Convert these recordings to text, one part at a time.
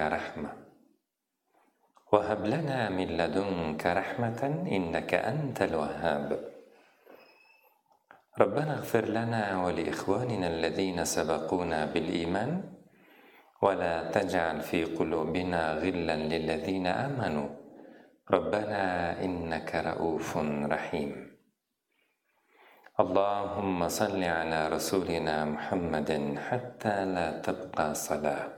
رحمة. وهب لنا من لدنك رحمة إنك أنت الوهاب. ربنا اغفر لنا ولإخواننا الذين سبقونا بالإيمان ولا تجعل في قلوبنا غلا للذين آمنوا. ربنا إنك رؤوف رحيم. اللهم صل على رسولنا محمد حتى لا تبقى صلاة.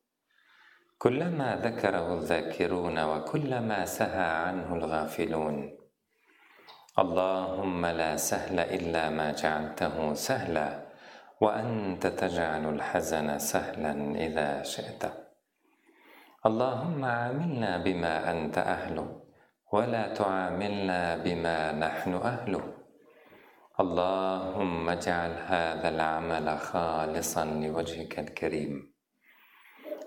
كلما ذكره الذاكرون وكلما سهى عنه الغافلون. اللهم لا سهل إلا ما جعلته سهلا وأنت تجعل الحزن سهلا إذا شئت. اللهم عاملنا بما أنت أهله ولا تعاملنا بما نحن أهله. اللهم اجعل هذا العمل خالصا لوجهك الكريم.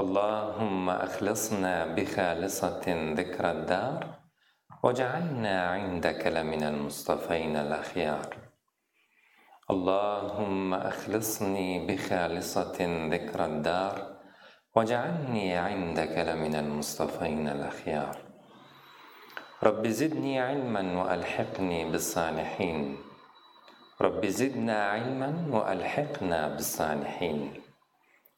اللهم أخلصنا بخالصة ذكر الدار وجعلنا عندك لمن المصطفين الأخيار. اللهم أخلصني بخالصة ذكر الدار وجعلني عندك لمن المصطفين الأخيار. رب زدني علما وألحقني بالصالحين. رب زدنا علما وألحقنا بالصالحين.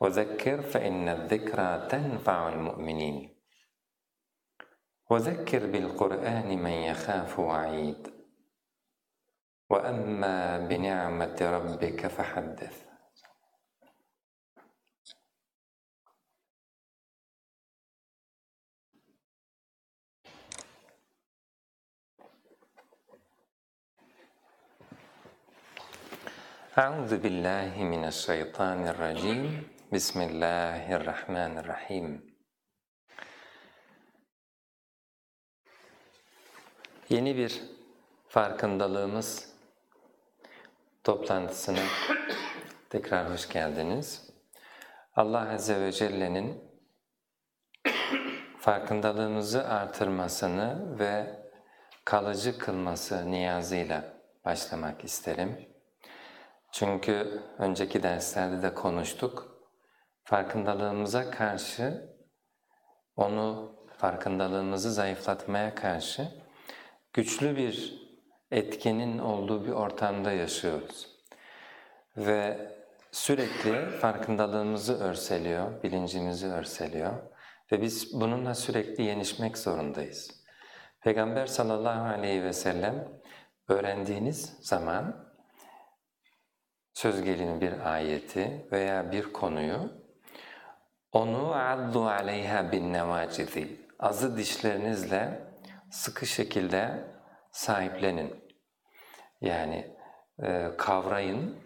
وذكر فإن الذكرى تنفع المؤمنين. وذكر بالقرآن من يخاف وعيد. وأما بنعمة ربك فحدث. أعوذ بالله من الشيطان الرجيم. بسم الله الرحمن الرحيم Yeni bir farkındalığımız toplantısına tekrar hoş geldiniz. Allah Azze ve Celle'nin farkındalığımızı artırmasını ve kalıcı kılması niyazıyla başlamak isterim. Çünkü önceki derslerde de konuştuk. Farkındalığımıza karşı, onu farkındalığımızı zayıflatmaya karşı güçlü bir etkinin olduğu bir ortamda yaşıyoruz. Ve sürekli farkındalığımızı örseliyor, bilincimizi örseliyor ve biz bununla sürekli yenişmek zorundayız. Peygamber sallallahu aleyhi ve sellem öğrendiğiniz zaman söz gelimi bir ayeti veya bir konuyu onu addu aleyha bin nevacizi azı dişlerinizle sıkı şekilde sahiplenin. Yani e, kavrayın.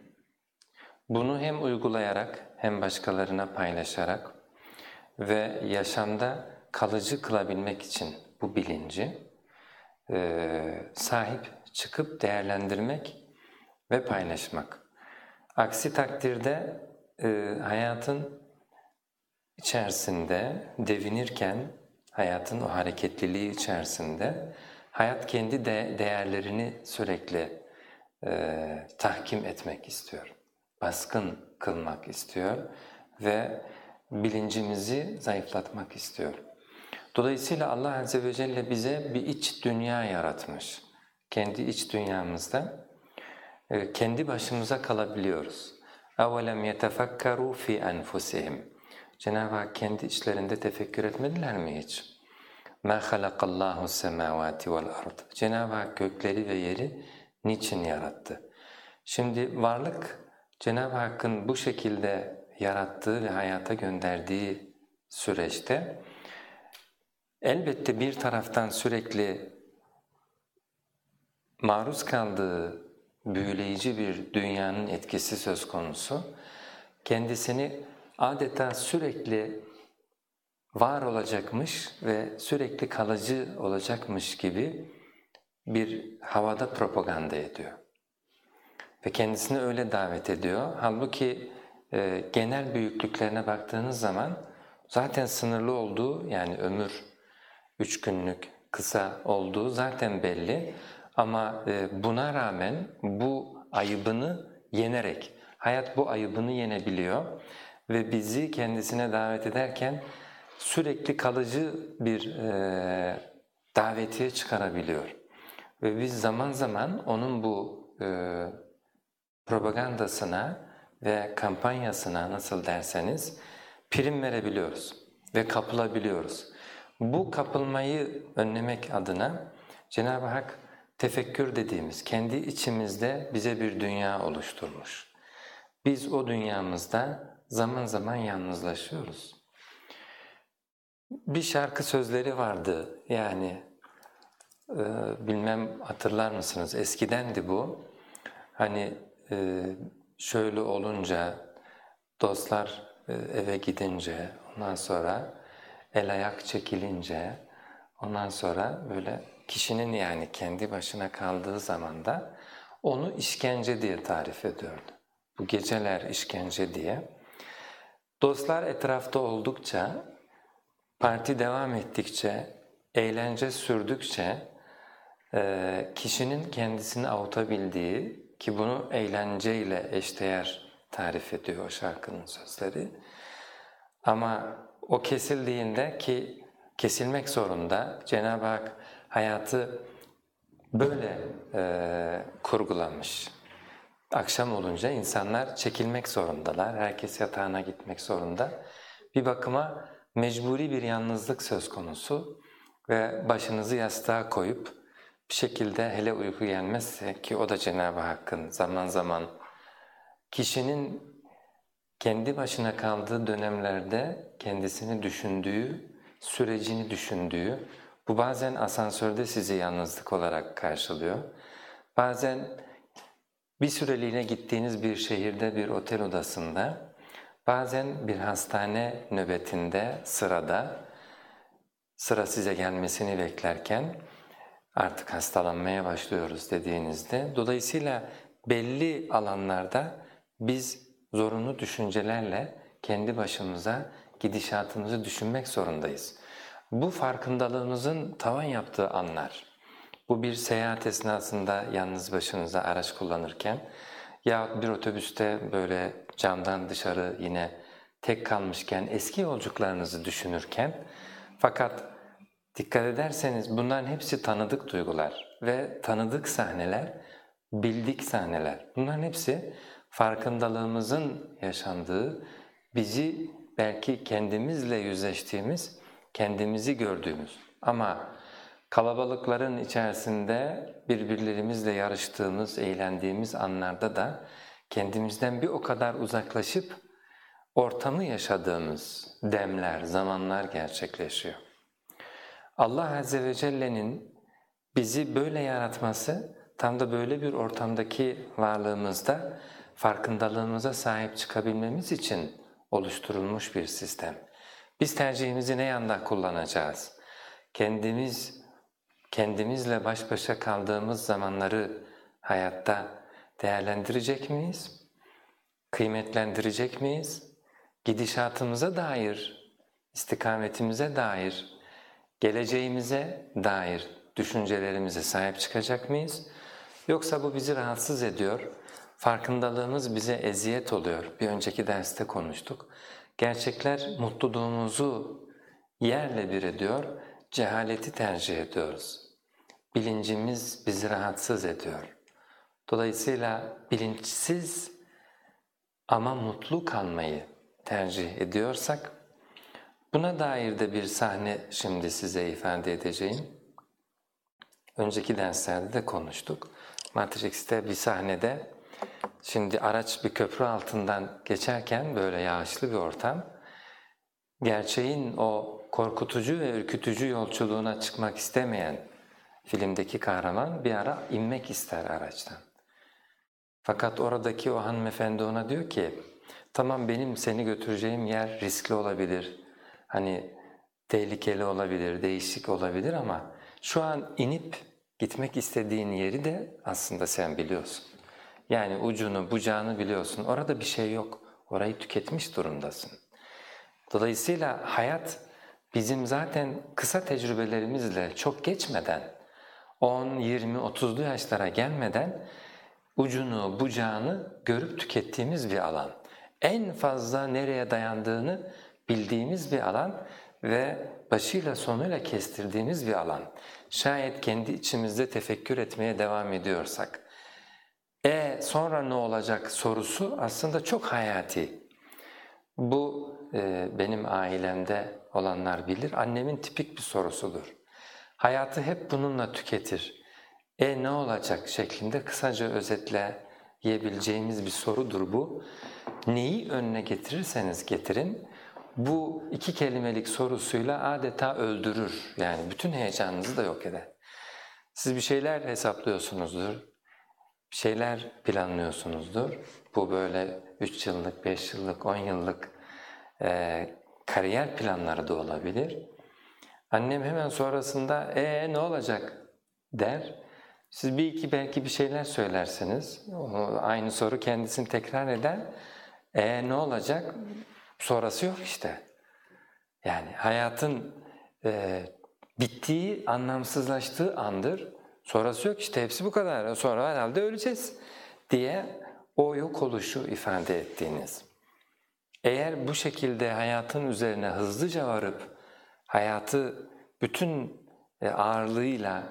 Bunu hem uygulayarak hem başkalarına paylaşarak ve yaşamda kalıcı kılabilmek için bu bilinci e, sahip çıkıp değerlendirmek ve paylaşmak. Aksi takdirde e, hayatın içerisinde devinirken, hayatın o hareketliliği içerisinde hayat kendi de değerlerini sürekli e, tahkim etmek istiyor, baskın kılmak istiyor ve bilincimizi zayıflatmak istiyor. Dolayısıyla Allah Azze ve Celle bize bir iç dünya yaratmış. Kendi iç dünyamızda e, kendi başımıza kalabiliyoruz. اَوَلَمْ يَتَفَكَّرُوا فِي أَنْفُسِهِمْ Cenab-ı Hak kendi içlerinde tefekkür etmediler mi hiç? مَا خَلَقَ اللّٰهُ السَّمَاوَاتِ وَالْأَرْضِ Cenab-ı Hak gökleri ve yeri niçin yarattı? Şimdi varlık Cenab-ı Hakk'ın bu şekilde yarattığı ve hayata gönderdiği süreçte elbette bir taraftan sürekli maruz kaldığı büyüleyici bir dünyanın etkisi söz konusu. Kendisini adeta sürekli var olacakmış ve sürekli kalıcı olacakmış gibi bir havada propaganda ediyor. Ve kendisini öyle davet ediyor. Halbuki e, genel büyüklüklerine baktığınız zaman zaten sınırlı olduğu yani ömür üç günlük kısa olduğu zaten belli. Ama e, buna rağmen bu ayıbını yenerek, hayat bu ayıbını yenebiliyor ve bizi kendisine davet ederken sürekli kalıcı bir e, davetiye çıkarabiliyor. Ve biz zaman zaman onun bu e, propagandasına ve kampanyasına nasıl derseniz prim verebiliyoruz ve kapılabiliyoruz. Bu kapılmayı önlemek adına Cenab-ı Hak tefekkür dediğimiz kendi içimizde bize bir dünya oluşturmuş. Biz o dünyamızda zaman zaman yalnızlaşıyoruz. Bir şarkı sözleri vardı yani e, bilmem hatırlar mısınız eskidendi bu. Hani e, şöyle olunca dostlar e, eve gidince ondan sonra el ayak çekilince ondan sonra böyle kişinin yani kendi başına kaldığı zamanda onu işkence diye tarif ediyordu. Bu geceler işkence diye. Dostlar etrafta oldukça, parti devam ettikçe, eğlence sürdükçe e, kişinin kendisini avutabildiği ki bunu eğlenceyle eşdeğer tarif ediyor o şarkının sözleri. Ama o kesildiğinde ki kesilmek zorunda Cenab-ı Hak hayatı böyle e, kurgulanmış. Akşam olunca insanlar çekilmek zorundalar, herkes yatağına gitmek zorunda. Bir bakıma mecburi bir yalnızlık söz konusu ve başınızı yastığa koyup bir şekilde hele uyku gelmezse ki o da Cenab-ı Hakk'ın zaman zaman kişinin kendi başına kaldığı dönemlerde kendisini düşündüğü, sürecini düşündüğü, bu bazen asansörde sizi yalnızlık olarak karşılıyor. Bazen bir süreliğine gittiğiniz bir şehirde bir otel odasında, bazen bir hastane nöbetinde, sırada, sıra size gelmesini beklerken artık hastalanmaya başlıyoruz dediğinizde, dolayısıyla belli alanlarda biz zorunlu düşüncelerle kendi başımıza gidişatımızı düşünmek zorundayız. Bu farkındalığımızın tavan yaptığı anlar. Bu bir seyahat esnasında yalnız başınıza araç kullanırken ya bir otobüste böyle camdan dışarı yine tek kalmışken eski yolculuklarınızı düşünürken fakat dikkat ederseniz bunların hepsi tanıdık duygular ve tanıdık sahneler, bildik sahneler. Bunların hepsi farkındalığımızın yaşandığı, bizi belki kendimizle yüzleştiğimiz kendimizi gördüğümüz ama kalabalıkların içerisinde birbirlerimizle yarıştığımız, eğlendiğimiz anlarda da kendimizden bir o kadar uzaklaşıp ortamı yaşadığımız demler, zamanlar gerçekleşiyor. Allah Azze ve Celle'nin bizi böyle yaratması tam da böyle bir ortamdaki varlığımızda farkındalığımıza sahip çıkabilmemiz için oluşturulmuş bir sistem. Biz tercihimizi ne yanda kullanacağız? Kendimiz, kendimizle baş başa kaldığımız zamanları hayatta değerlendirecek miyiz? Kıymetlendirecek miyiz? Gidişatımıza dair, istikametimize dair, geleceğimize dair düşüncelerimize sahip çıkacak mıyız? Yoksa bu bizi rahatsız ediyor, farkındalığımız bize eziyet oluyor. Bir önceki derste konuştuk. Gerçekler mutluluğumuzu yerle bir ediyor, cehaleti tercih ediyoruz. Bilincimiz bizi rahatsız ediyor. Dolayısıyla bilinçsiz ama mutlu kalmayı tercih ediyorsak, buna dair de bir sahne şimdi size ifade edeceğim. Önceki derslerde de konuştuk. Matrix'te bir sahnede, şimdi araç bir köprü altından geçerken böyle yağışlı bir ortam, gerçeğin o korkutucu ve ürkütücü yolculuğuna çıkmak istemeyen filmdeki kahraman bir ara inmek ister araçtan. Fakat oradaki o hanımefendi ona diyor ki, tamam benim seni götüreceğim yer riskli olabilir, hani tehlikeli olabilir, değişik olabilir ama şu an inip gitmek istediğin yeri de aslında sen biliyorsun. Yani ucunu, bucağını biliyorsun. Orada bir şey yok. Orayı tüketmiş durumdasın. Dolayısıyla hayat bizim zaten kısa tecrübelerimizle çok geçmeden, 10, 20, 30'lu yaşlara gelmeden ucunu, bucağını görüp tükettiğimiz bir alan. En fazla nereye dayandığını bildiğimiz bir alan ve başıyla sonuyla kestirdiğimiz bir alan. Şayet kendi içimizde tefekkür etmeye devam ediyorsak. E sonra ne olacak sorusu aslında çok hayati. Bu e, benim ailemde olanlar bilir, annemin tipik bir sorusudur. Hayatı hep bununla tüketir. E ne olacak şeklinde kısaca özetleyebileceğimiz bir sorudur bu. Neyi önüne getirirseniz getirin, bu iki kelimelik sorusuyla adeta öldürür. Yani bütün heyecanınızı da yok eder. Siz bir şeyler hesaplıyorsunuzdur, bir şeyler planlıyorsunuzdur. Bu böyle 3 yıllık, 5 yıllık, 10 yıllık e, kariyer planları da olabilir. Annem hemen sonrasında ee ne olacak der. Siz bir iki belki bir şeyler söylersiniz. Aynı soru kendisini tekrar eder. E ne olacak? Sonrası yok işte. Yani hayatın e, bittiği, anlamsızlaştığı andır. Sonrası yok işte hepsi bu kadar. Sonra herhalde öleceğiz diye o yok oluşu ifade ettiğiniz. Eğer bu şekilde hayatın üzerine hızlıca varıp hayatı bütün e, ağırlığıyla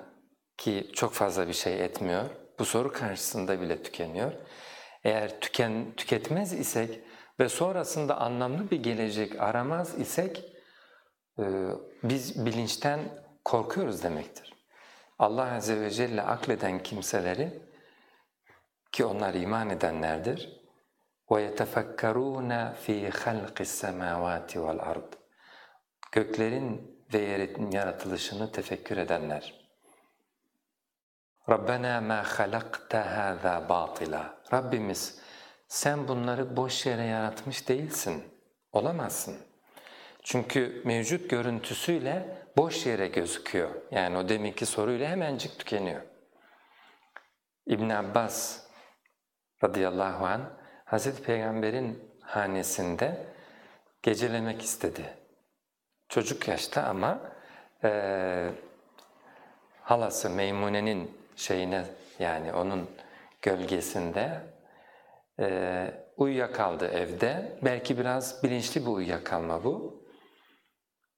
ki çok fazla bir şey etmiyor, bu soru karşısında bile tükeniyor. Eğer tüken, tüketmez isek ve sonrasında anlamlı bir gelecek aramaz isek e, biz bilinçten korkuyoruz demektir. Allah Azze ve Celle akleden kimseleri ki onlar iman edenlerdir وَيَتَفَكَّرُونَ ف۪ي خَلْقِ السَّمَاوَاتِ وَالْأَرْضِ Göklerin ve yerin yaratılışını tefekkür edenler. Rabbena ma halakta hâzâ batila. Rabbimiz sen bunları boş yere yaratmış değilsin, olamazsın. Çünkü mevcut görüntüsüyle boş yere gözüküyor. Yani o deminki soruyla hemencik tükeniyor. İbn Abbas radıyallahu anh Hazreti Peygamber'in hanesinde gecelemek istedi. Çocuk yaşta ama e, halası Meymune'nin şeyine yani onun gölgesinde e, uyuyakaldı evde. Belki biraz bilinçli bir uyuyakalma bu.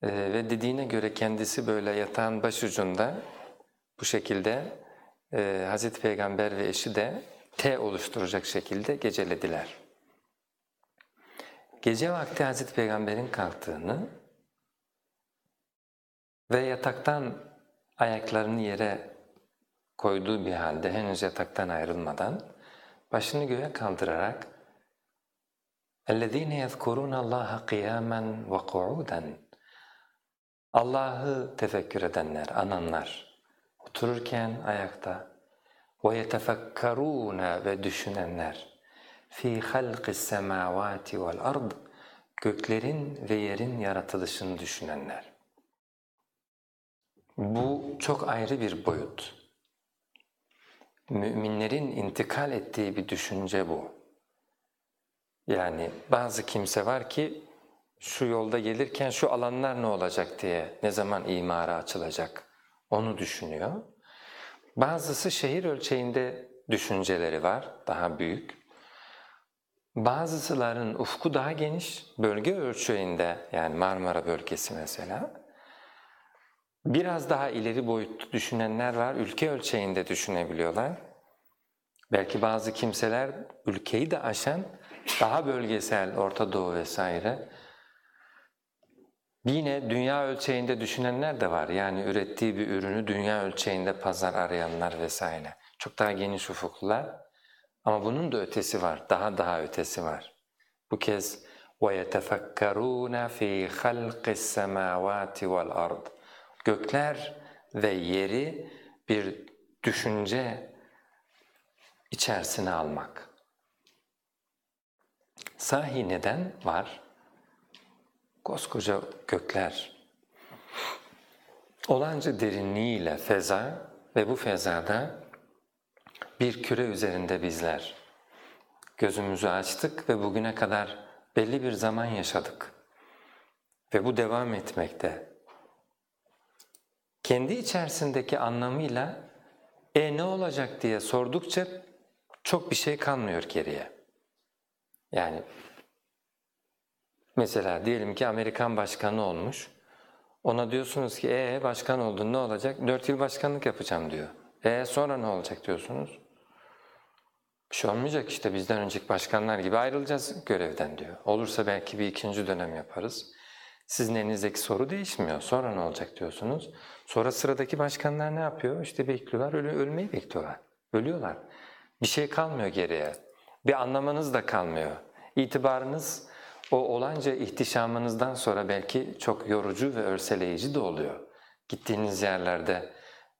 E, ve dediğine göre kendisi böyle yatağın başucunda bu şekilde e, Hazreti Peygamber ve eşi de T oluşturacak şekilde gecelediler. Gece vakti Hazreti Peygamber'in kalktığını ve yataktan ayaklarını yere koyduğu bir halde henüz yataktan ayrılmadan başını göğe kaldırarak اَلَّذ۪ينَ يَذْكُرُونَ اللّٰهَ قِيَامًا وَقُعُودًا Allah'ı tefekkür edenler, ananlar, otururken ayakta, ve yetefekkerûne ve düşünenler fi halqis semavati vel ard göklerin ve yerin yaratılışını düşünenler. Bu çok ayrı bir boyut. Müminlerin intikal ettiği bir düşünce bu. Yani bazı kimse var ki şu yolda gelirken şu alanlar ne olacak diye, ne zaman imara açılacak onu düşünüyor. Bazısı şehir ölçeğinde düşünceleri var, daha büyük. Bazılarının ufku daha geniş, bölge ölçeğinde yani Marmara bölgesi mesela. Biraz daha ileri boyutlu düşünenler var, ülke ölçeğinde düşünebiliyorlar. Belki bazı kimseler ülkeyi de aşan daha bölgesel, Orta Doğu vesaire. Yine dünya ölçeğinde düşünenler de var. Yani ürettiği bir ürünü dünya ölçeğinde pazar arayanlar vesaire. Çok daha geniş ufuklular. Ama bunun da ötesi var, daha daha ötesi var. Bu kez وَيَتَفَكَّرُونَ فِي خَلْقِ السَّمَاوَاتِ وَالْأَرْضِ Gökler ve yeri bir düşünce içerisine almak. Sahi neden var? Koskoca gökler, olanca derinliğiyle feza ve bu fezada bir küre üzerinde bizler gözümüzü açtık ve bugüne kadar belli bir zaman yaşadık. Ve bu devam etmekte. Kendi içerisindeki anlamıyla e ne olacak diye sordukça çok bir şey kalmıyor geriye. Yani mesela diyelim ki Amerikan başkanı olmuş. Ona diyorsunuz ki ee başkan oldun ne olacak? Dört yıl başkanlık yapacağım diyor. E sonra ne olacak diyorsunuz? Bir şey olmayacak işte bizden önceki başkanlar gibi ayrılacağız görevden diyor. Olursa belki bir ikinci dönem yaparız. Sizin elinizdeki soru değişmiyor. Sonra ne olacak diyorsunuz. Sonra sıradaki başkanlar ne yapıyor? İşte bekliyorlar, öl ölmeyi bekliyorlar. Ölüyorlar. Bir şey kalmıyor geriye. Bir anlamanız da kalmıyor. İtibarınız o olanca ihtişamınızdan sonra belki çok yorucu ve örseleyici de oluyor. Gittiğiniz yerlerde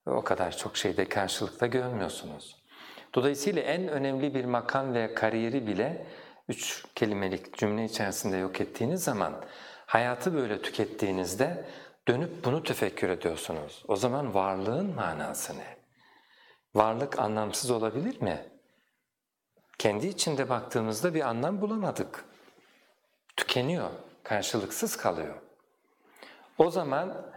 o kadar çok şeyde karşılıkta görmüyorsunuz. Dolayısıyla en önemli bir makam ve kariyeri bile üç kelimelik cümle içerisinde yok ettiğiniz zaman hayatı böyle tükettiğinizde dönüp bunu tefekkür ediyorsunuz. O zaman varlığın manası ne? Varlık anlamsız olabilir mi? Kendi içinde baktığımızda bir anlam bulamadık. Tükeniyor, karşılıksız kalıyor. O zaman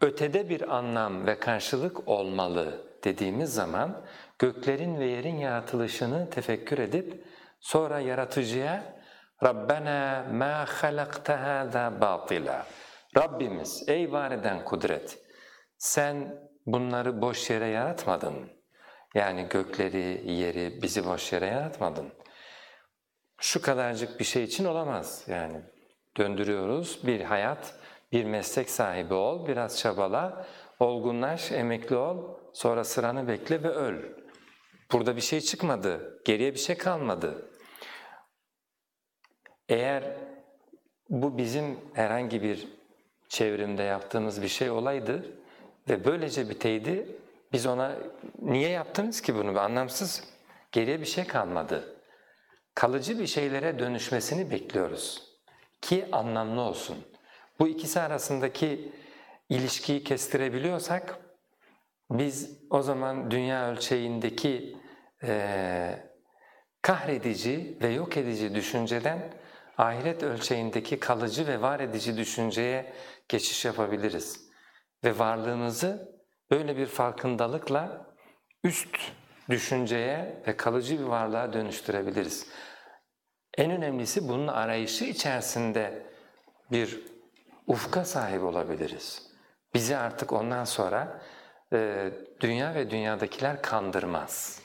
ötede bir anlam ve karşılık olmalı dediğimiz zaman göklerin ve yerin yaratılışını tefekkür edip sonra yaratıcıya Rabbena ma halakta hâzâ batila Rabbimiz ey var eden kudret sen bunları boş yere yaratmadın. Yani gökleri, yeri, bizi boş yere yaratmadın. Şu kadarcık bir şey için olamaz yani. Döndürüyoruz bir hayat, bir meslek sahibi ol, biraz çabala, olgunlaş, emekli ol, sonra sıranı bekle ve öl. Burada bir şey çıkmadı, geriye bir şey kalmadı. Eğer bu bizim herhangi bir çevrimde yaptığımız bir şey olaydı ve böylece biteydi, biz ona niye yaptınız ki bunu anlamsız, geriye bir şey kalmadı. Kalıcı bir şeylere dönüşmesini bekliyoruz ki anlamlı olsun. Bu ikisi arasındaki ilişkiyi kestirebiliyorsak biz o zaman dünya ölçeğindeki e, kahredici ve yok edici düşünceden ahiret ölçeğindeki kalıcı ve var edici düşünceye geçiş yapabiliriz. Ve varlığımızı böyle bir farkındalıkla üst düşünceye ve kalıcı bir varlığa dönüştürebiliriz. En önemlisi bunun arayışı içerisinde bir ufka sahip olabiliriz. Bizi artık ondan sonra e, dünya ve dünyadakiler kandırmaz.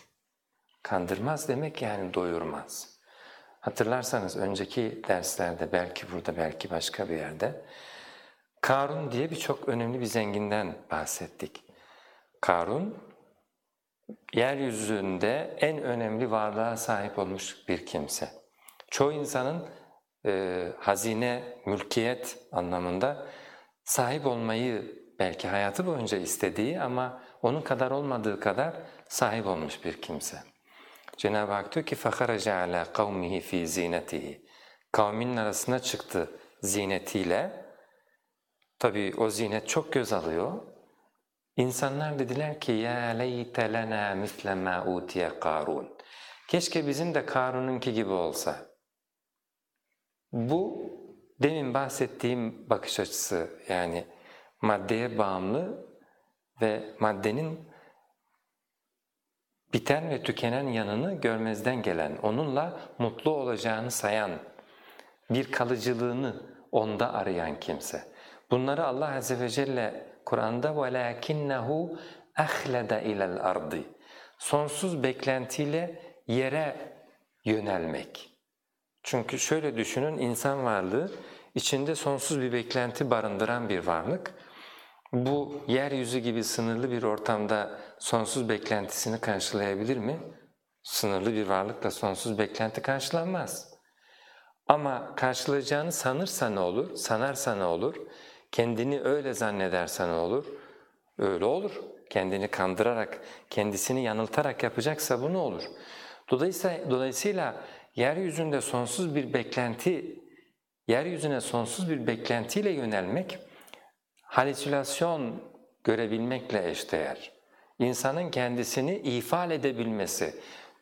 Kandırmaz demek yani doyurmaz. Hatırlarsanız önceki derslerde belki burada belki başka bir yerde Karun diye birçok önemli bir zenginden bahsettik. Karun yeryüzünde en önemli varlığa sahip olmuş bir kimse. Çoğu insanın e, hazine, mülkiyet anlamında sahip olmayı belki hayatı boyunca istediği ama onun kadar olmadığı kadar sahip olmuş bir kimse. Cenab-ı Hak diyor ki فَخَرَجَ عَلَى قَوْمِهِ ف۪ي زِينَتِهِ Kavminin arasına çıktı zinetiyle. Tabi o zinet çok göz alıyor. İnsanlar dediler ki ya leyte lena misle ma utiye Karun. Keşke bizim de Karun'unki gibi olsa. Bu demin bahsettiğim bakış açısı yani maddeye bağımlı ve maddenin biten ve tükenen yanını görmezden gelen, onunla mutlu olacağını sayan, bir kalıcılığını onda arayan kimse. Bunları Allah Azze ve Celle Kur'an'da وَلَاكِنَّهُ اَخْلَدَ اِلَى الْأَرْضِ Sonsuz beklentiyle yere yönelmek. Çünkü şöyle düşünün, insan varlığı içinde sonsuz bir beklenti barındıran bir varlık. Bu yeryüzü gibi sınırlı bir ortamda sonsuz beklentisini karşılayabilir mi? Sınırlı bir varlıkla sonsuz beklenti karşılanmaz. Ama karşılayacağını sanırsa ne olur, sanarsa ne olur, Kendini öyle zannederse ne olur, öyle olur. Kendini kandırarak, kendisini yanıltarak yapacaksa bu ne olur? Dolayısıyla, dolayısıyla yeryüzünde sonsuz bir beklenti, yeryüzüne sonsuz bir beklentiyle yönelmek, halüsinasyon görebilmekle eşdeğer. İnsanın kendisini ifade edebilmesi,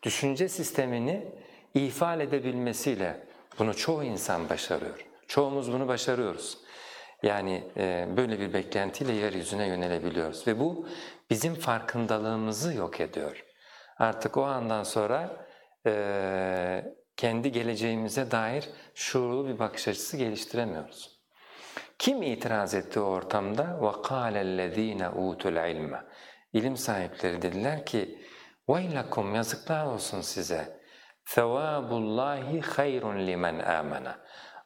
düşünce sistemini ifade edebilmesiyle bunu çoğu insan başarıyor. Çoğumuz bunu başarıyoruz. Yani e, böyle bir beklentiyle yeryüzüne yönelebiliyoruz ve bu bizim farkındalığımızı yok ediyor. Artık o andan sonra e, kendi geleceğimize dair şuurlu bir bakış açısı geliştiremiyoruz. Kim itiraz etti o ortamda? وَقَالَ الَّذ۪ينَ اُوتُ الْعِلْمَ İlim sahipleri dediler ki وَيْلَكُمْ yazıklar olsun size ثَوَابُ اللّٰهِ خَيْرٌ لِمَنْ آمَنَ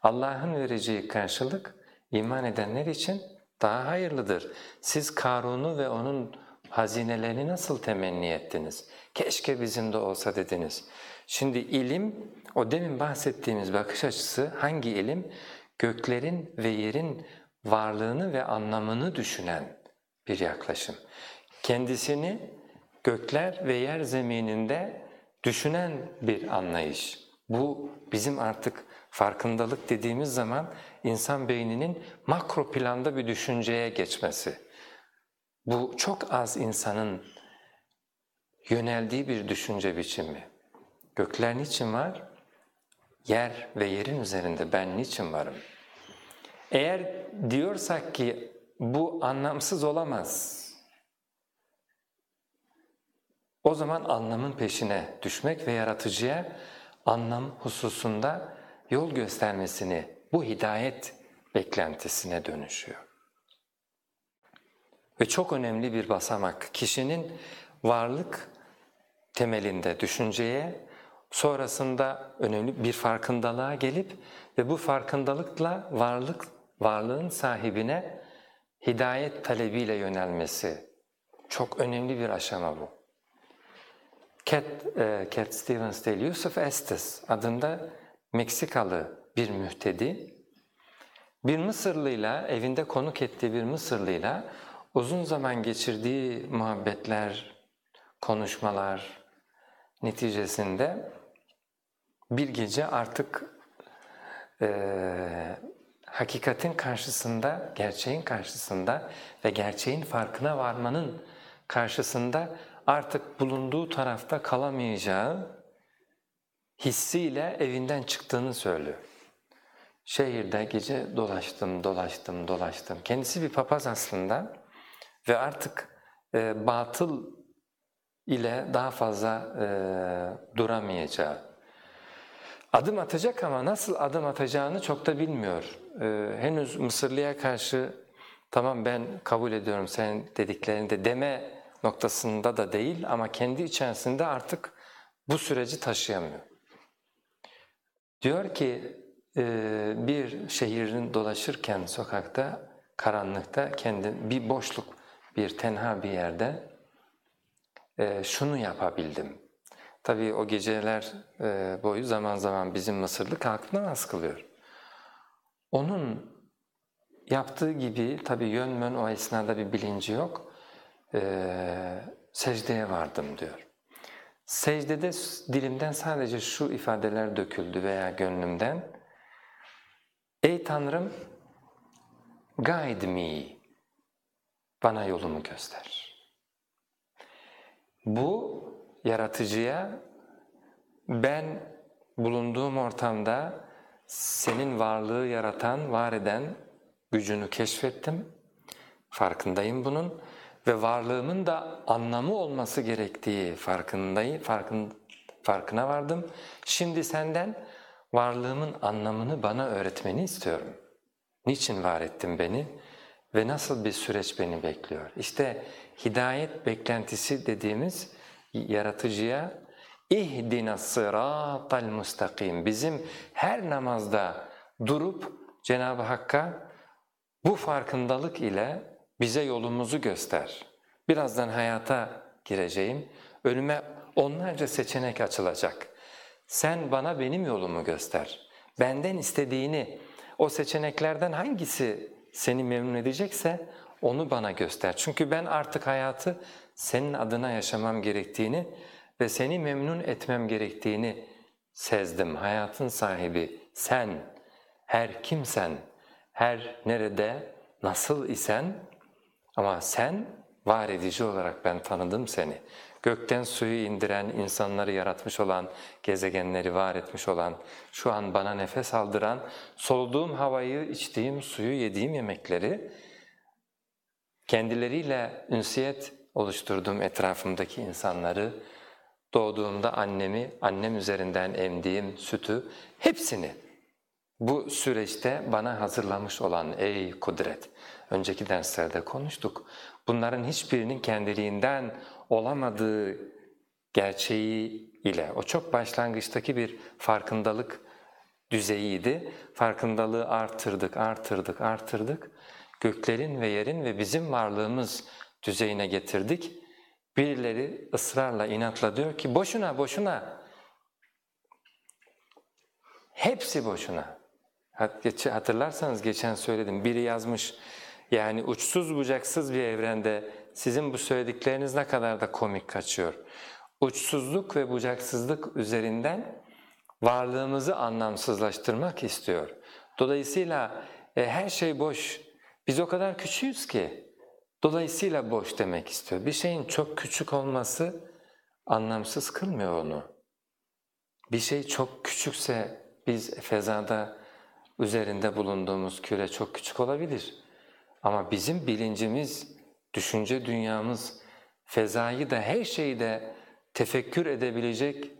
Allah'ın vereceği karşılık iman edenler için daha hayırlıdır. Siz Karun'u ve onun hazinelerini nasıl temenni ettiniz? Keşke bizim de olsa dediniz. Şimdi ilim, o demin bahsettiğimiz bakış açısı hangi ilim? Göklerin ve yerin varlığını ve anlamını düşünen bir yaklaşım. Kendisini gökler ve yer zemininde düşünen bir anlayış. Bu bizim artık farkındalık dediğimiz zaman insan beyninin makro planda bir düşünceye geçmesi. Bu çok az insanın yöneldiği bir düşünce biçimi. Gökler niçin var? Yer ve yerin üzerinde ben niçin varım? Eğer diyorsak ki bu anlamsız olamaz, o zaman anlamın peşine düşmek ve yaratıcıya anlam hususunda yol göstermesini, bu hidayet beklentisine dönüşüyor. Ve çok önemli bir basamak, kişinin varlık temelinde düşünceye, sonrasında önemli bir farkındalığa gelip ve bu farkındalıkla varlık varlığın sahibine hidayet talebiyle yönelmesi çok önemli bir aşama bu. Cat, e, Cat Stevens değil, Yusuf Estes adında Meksikalı bir mühtedi, bir Mısırlıyla, evinde konuk ettiği bir Mısırlıyla uzun zaman geçirdiği muhabbetler, konuşmalar neticesinde bir gece artık e, hakikatin karşısında, gerçeğin karşısında ve gerçeğin farkına varmanın karşısında artık bulunduğu tarafta kalamayacağı hissiyle evinden çıktığını söylüyor. Şehirde gece dolaştım, dolaştım, dolaştım. Kendisi bir papaz aslında ve artık e, batıl ile daha fazla e, duramayacağı. Adım atacak ama nasıl adım atacağını çok da bilmiyor. E, henüz Mısırlı'ya karşı tamam ben kabul ediyorum senin dediklerini de deme noktasında da değil ama kendi içerisinde artık bu süreci taşıyamıyor. Diyor ki bir şehrin dolaşırken sokakta, karanlıkta kendi bir boşluk, bir tenha bir yerde e, şunu yapabildim. Tabii o geceler e, boyu zaman zaman bizim Mısırlı kalkıp namaz kılıyor. Onun yaptığı gibi tabii yönmön o esnada bir bilinci yok. secdeye vardım diyor. Secdede dilimden sadece şu ifadeler döküldü veya gönlümden. Ey Tanrım, guide me, bana yolumu göster. Bu yaratıcıya ben bulunduğum ortamda senin varlığı yaratan, var eden gücünü keşfettim, farkındayım bunun ve varlığımın da anlamı olması gerektiği farkındayım, farkın, farkına vardım. Şimdi senden varlığımın anlamını bana öğretmeni istiyorum. Niçin var ettin beni ve nasıl bir süreç beni bekliyor? İşte hidayet beklentisi dediğimiz yaratıcıya ihdina sıratal mustakim bizim her namazda durup Cenab-ı Hakk'a bu farkındalık ile bize yolumuzu göster. Birazdan hayata gireceğim. Önüme onlarca seçenek açılacak. Sen bana benim yolumu göster. Benden istediğini, o seçeneklerden hangisi seni memnun edecekse onu bana göster. Çünkü ben artık hayatı senin adına yaşamam gerektiğini ve seni memnun etmem gerektiğini sezdim. Hayatın sahibi sen, her kimsen, her nerede, nasıl isen ama sen var edici olarak ben tanıdım seni. Gökten suyu indiren, insanları yaratmış olan, gezegenleri var etmiş olan, şu an bana nefes aldıran, soluduğum havayı, içtiğim suyu, yediğim yemekleri, kendileriyle ünsiyet oluşturduğum etrafımdaki insanları, doğduğumda annemi, annem üzerinden emdiğim sütü, hepsini bu süreçte bana hazırlamış olan ey kudret, önceki derslerde konuştuk. Bunların hiçbirinin kendiliğinden olamadığı gerçeği ile o çok başlangıçtaki bir farkındalık düzeyiydi. Farkındalığı artırdık, artırdık, artırdık. Göklerin ve yerin ve bizim varlığımız düzeyine getirdik. Birileri ısrarla, inatla diyor ki boşuna, boşuna. Hepsi boşuna. Hatırlarsanız geçen söyledim, biri yazmış yani uçsuz bucaksız bir evrende sizin bu söyledikleriniz ne kadar da komik kaçıyor. Uçsuzluk ve bucaksızlık üzerinden varlığımızı anlamsızlaştırmak istiyor. Dolayısıyla e, her şey boş. Biz o kadar küçüğüz ki. Dolayısıyla boş demek istiyor. Bir şeyin çok küçük olması anlamsız kılmıyor onu. Bir şey çok küçükse biz fezada üzerinde bulunduğumuz küre çok küçük olabilir. Ama bizim bilincimiz, düşünce dünyamız fezayı da her şeyi de tefekkür edebilecek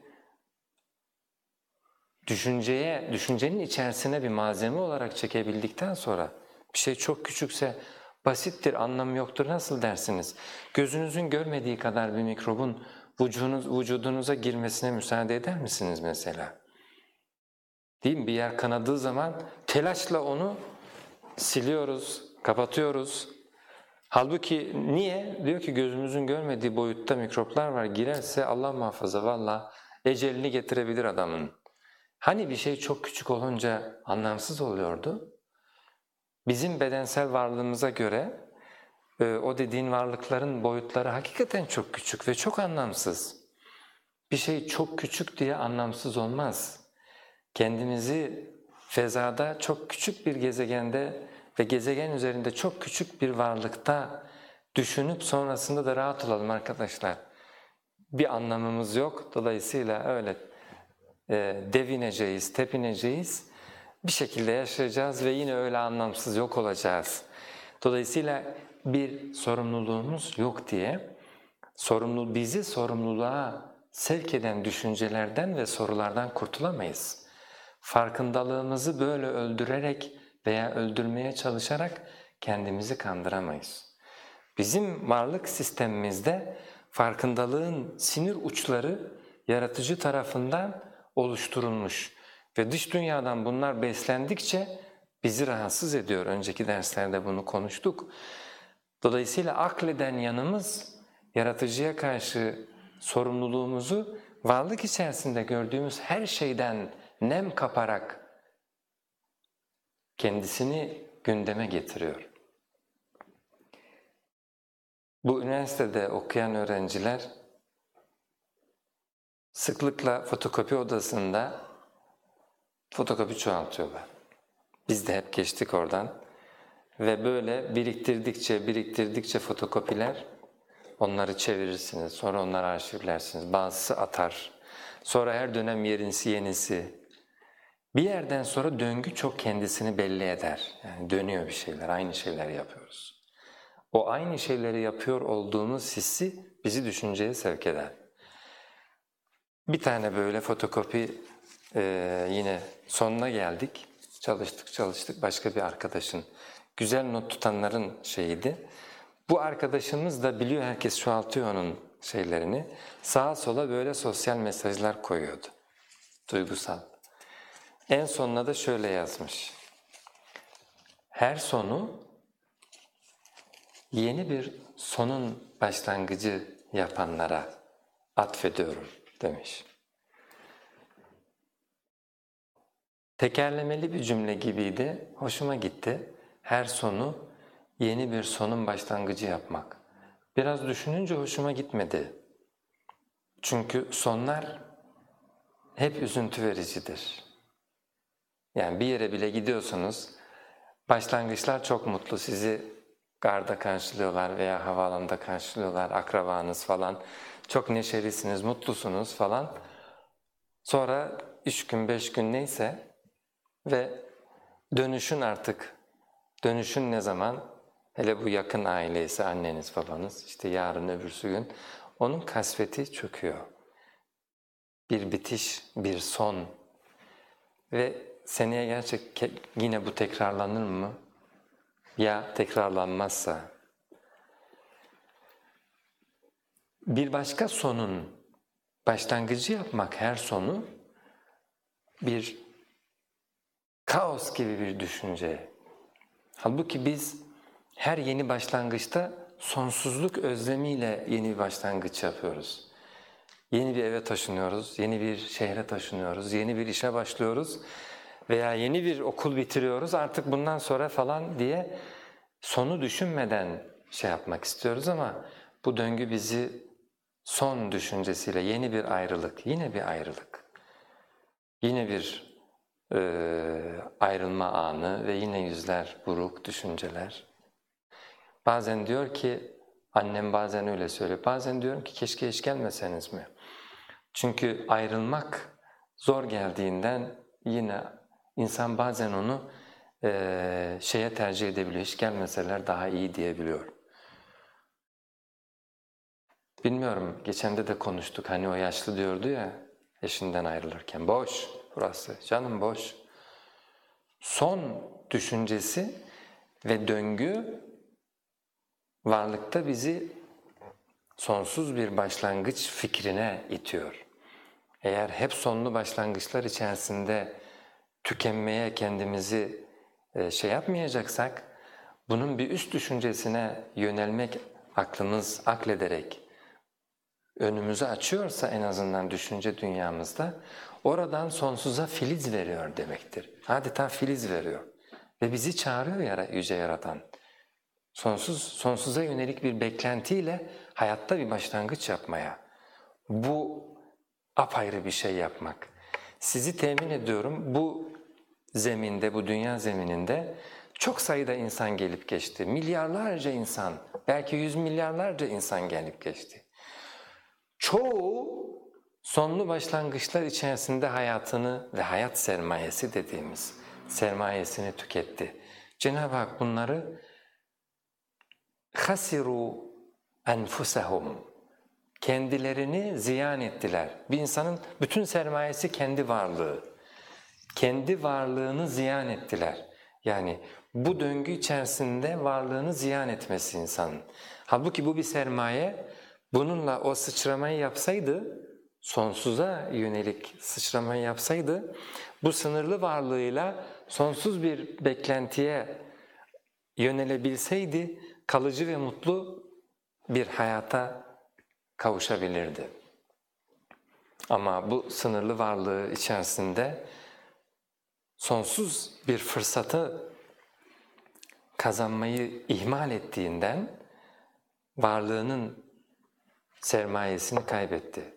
düşünceye, düşüncenin içerisine bir malzeme olarak çekebildikten sonra bir şey çok küçükse basittir, anlamı yoktur nasıl dersiniz? Gözünüzün görmediği kadar bir mikrobun vücudunuz, vücudunuza girmesine müsaade eder misiniz mesela? Değil mi? Bir yer kanadığı zaman telaşla onu siliyoruz, kapatıyoruz. Halbuki niye? Diyor ki gözümüzün görmediği boyutta mikroplar var. Girerse Allah muhafaza valla ecelini getirebilir adamın. Hani bir şey çok küçük olunca anlamsız oluyordu? Bizim bedensel varlığımıza göre e, o dediğin varlıkların boyutları hakikaten çok küçük ve çok anlamsız. Bir şey çok küçük diye anlamsız olmaz. Kendimizi fezada çok küçük bir gezegende ve gezegen üzerinde çok küçük bir varlıkta düşünüp sonrasında da rahat olalım arkadaşlar. Bir anlamımız yok, dolayısıyla öyle e, devineceğiz, tepineceğiz, bir şekilde yaşayacağız ve yine öyle anlamsız yok olacağız. Dolayısıyla bir sorumluluğumuz yok diye sorumlu bizi sorumluluğa sevk eden düşüncelerden ve sorulardan kurtulamayız. Farkındalığımızı böyle öldürerek veya öldürmeye çalışarak kendimizi kandıramayız. Bizim varlık sistemimizde farkındalığın sinir uçları yaratıcı tarafından oluşturulmuş ve dış dünyadan bunlar beslendikçe bizi rahatsız ediyor. Önceki derslerde bunu konuştuk. Dolayısıyla akleden yanımız yaratıcıya karşı sorumluluğumuzu varlık içerisinde gördüğümüz her şeyden nem kaparak kendisini gündeme getiriyor. Bu üniversitede okuyan öğrenciler sıklıkla fotokopi odasında fotokopi çoğaltıyorlar. Biz de hep geçtik oradan ve böyle biriktirdikçe biriktirdikçe fotokopiler onları çevirirsiniz, sonra onları arşivlersiniz. Bazısı atar, sonra her dönem yenisi yenisi, bir yerden sonra döngü çok kendisini belli eder. Yani dönüyor bir şeyler, aynı şeyler yapıyoruz. o aynı şeyleri yapıyor olduğumuz hissi bizi düşünceye sevk eder. Bir tane böyle fotokopi e, yine sonuna geldik. Çalıştık çalıştık başka bir arkadaşın. Güzel not tutanların şeyiydi. Bu arkadaşımız da biliyor herkes çoğaltıyor onun şeylerini. Sağa sola böyle sosyal mesajlar koyuyordu. Duygusal. En sonuna da şöyle yazmış. Her sonu yeni bir sonun başlangıcı yapanlara atfediyorum demiş. Tekerlemeli bir cümle gibiydi, hoşuma gitti. Her sonu yeni bir sonun başlangıcı yapmak. Biraz düşününce hoşuma gitmedi. Çünkü sonlar hep üzüntü vericidir. Yani bir yere bile gidiyorsunuz, başlangıçlar çok mutlu, sizi garda karşılıyorlar veya havaalanında karşılıyorlar, akrabanız falan. Çok neşelisiniz, mutlusunuz falan. Sonra üç gün, beş gün neyse ve dönüşün artık, dönüşün ne zaman? Hele bu yakın aileyse anneniz, babanız, işte yarın öbürsü gün onun kasveti çöküyor. Bir bitiş, bir son ve seneye gerçek yine bu tekrarlanır mı? Ya tekrarlanmazsa? Bir başka sonun başlangıcı yapmak her sonu bir kaos gibi bir düşünce. Halbuki biz her yeni başlangıçta sonsuzluk özlemiyle yeni bir başlangıç yapıyoruz. Yeni bir eve taşınıyoruz, yeni bir şehre taşınıyoruz, yeni bir işe başlıyoruz veya yeni bir okul bitiriyoruz artık bundan sonra falan diye sonu düşünmeden şey yapmak istiyoruz ama bu döngü bizi son düşüncesiyle yeni bir ayrılık, yine bir ayrılık, yine bir e, ayrılma anı ve yine yüzler buruk düşünceler. Bazen diyor ki, annem bazen öyle söylüyor, bazen diyorum ki keşke hiç gelmeseniz mi? Çünkü ayrılmak zor geldiğinden yine insan bazen onu e, şeye tercih edebiliyor, hiç gelmeseler daha iyi diyebiliyor. Bilmiyorum, geçen de de konuştuk hani o yaşlı diyordu ya eşinden ayrılırken, boş burası, canım boş. Son düşüncesi ve döngü varlıkta bizi sonsuz bir başlangıç fikrine itiyor. Eğer hep sonlu başlangıçlar içerisinde tükenmeye kendimizi e, şey yapmayacaksak, bunun bir üst düşüncesine yönelmek aklımız aklederek önümüzü açıyorsa en azından düşünce dünyamızda oradan sonsuza filiz veriyor demektir. Adeta filiz veriyor ve bizi çağırıyor yara, yüce yaratan. Sonsuz, sonsuza yönelik bir beklentiyle hayatta bir başlangıç yapmaya. Bu apayrı bir şey yapmak. Sizi temin ediyorum bu zeminde, bu dünya zemininde çok sayıda insan gelip geçti. Milyarlarca insan, belki yüz milyarlarca insan gelip geçti. Çoğu sonlu başlangıçlar içerisinde hayatını ve hayat sermayesi dediğimiz sermayesini tüketti. Cenab-ı Hak bunları hasiru enfusahum kendilerini ziyan ettiler. Bir insanın bütün sermayesi kendi varlığı. Kendi varlığını ziyan ettiler. Yani bu döngü içerisinde varlığını ziyan etmesi insanın. Halbuki bu bir sermaye, bununla o sıçramayı yapsaydı, sonsuza yönelik sıçramayı yapsaydı, bu sınırlı varlığıyla sonsuz bir beklentiye yönelebilseydi, kalıcı ve mutlu bir hayata kavuşabilirdi. Ama bu sınırlı varlığı içerisinde sonsuz bir fırsatı kazanmayı ihmal ettiğinden varlığının sermayesini kaybetti.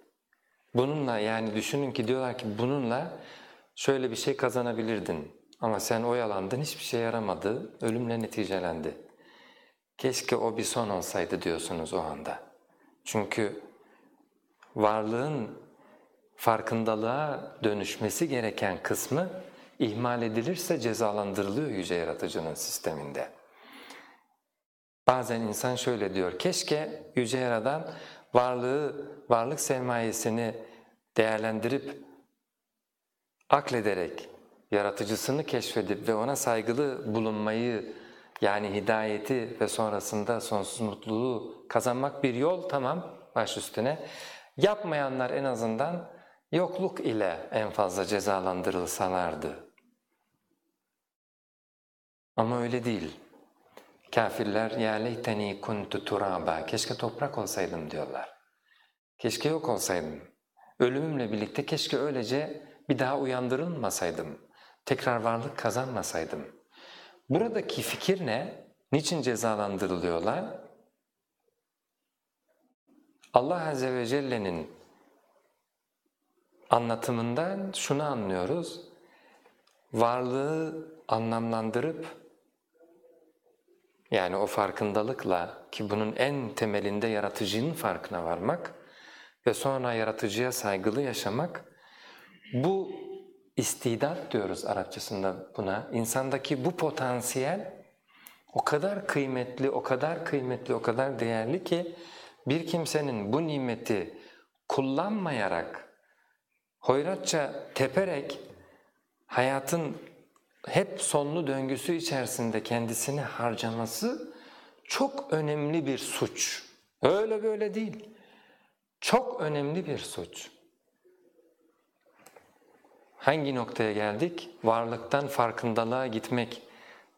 Bununla yani düşünün ki diyorlar ki bununla şöyle bir şey kazanabilirdin ama sen oyalandın hiçbir şey yaramadı, ölümle neticelendi. Keşke o bir son olsaydı diyorsunuz o anda. Çünkü varlığın farkındalığa dönüşmesi gereken kısmı ihmal edilirse cezalandırılıyor Yüce Yaratıcı'nın sisteminde. Bazen insan şöyle diyor, keşke Yüce Yaradan varlığı, varlık sermayesini değerlendirip, aklederek, yaratıcısını keşfedip ve ona saygılı bulunmayı, yani hidayeti ve sonrasında sonsuz mutluluğu kazanmak bir yol tamam baş üstüne. Yapmayanlar en azından yokluk ile en fazla cezalandırılsalardı. Ama öyle değil. Kafirler ya leyteni kuntu turaba keşke toprak olsaydım diyorlar. Keşke yok olsaydım. Ölümümle birlikte keşke öylece bir daha uyandırılmasaydım. Tekrar varlık kazanmasaydım. Buradaki fikir ne? Niçin cezalandırılıyorlar? Allah Azze ve Celle'nin anlatımından şunu anlıyoruz. Varlığı anlamlandırıp yani o farkındalıkla ki bunun en temelinde yaratıcının farkına varmak ve sonra yaratıcıya saygılı yaşamak bu istidat diyoruz Arapçasında buna. İnsandaki bu potansiyel o kadar kıymetli, o kadar kıymetli, o kadar değerli ki bir kimsenin bu nimeti kullanmayarak, hoyratça teperek hayatın hep sonlu döngüsü içerisinde kendisini harcaması çok önemli bir suç. Öyle böyle değil. Çok önemli bir suç. Hangi noktaya geldik? Varlıktan farkındalığa gitmek.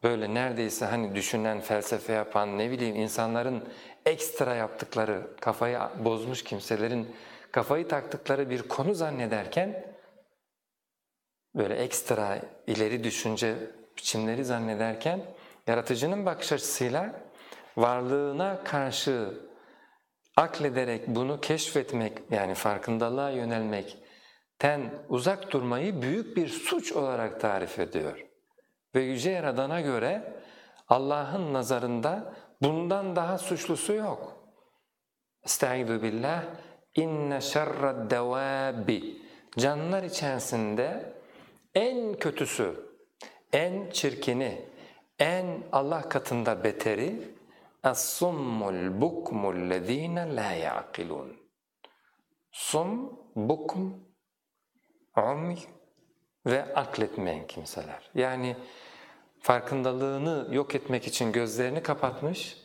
Böyle neredeyse hani düşünen, felsefe yapan, ne bileyim insanların ekstra yaptıkları, kafayı bozmuş kimselerin kafayı taktıkları bir konu zannederken böyle ekstra ileri düşünce biçimleri zannederken yaratıcının bakış açısıyla varlığına karşı aklederek bunu keşfetmek yani farkındalığa yönelmek ten uzak durmayı büyük bir suç olarak tarif ediyor. Ve Yüce Yaradan'a göre Allah'ın nazarında bundan daha suçlusu yok. Estaizu billah inne şerred devabi canlılar içerisinde en kötüsü, en çirkini, en Allah katında beteri as-summul bukmul lezine la yaqilun. Sum, bukm, umi ve akletmeyen kimseler. Yani farkındalığını yok etmek için gözlerini kapatmış,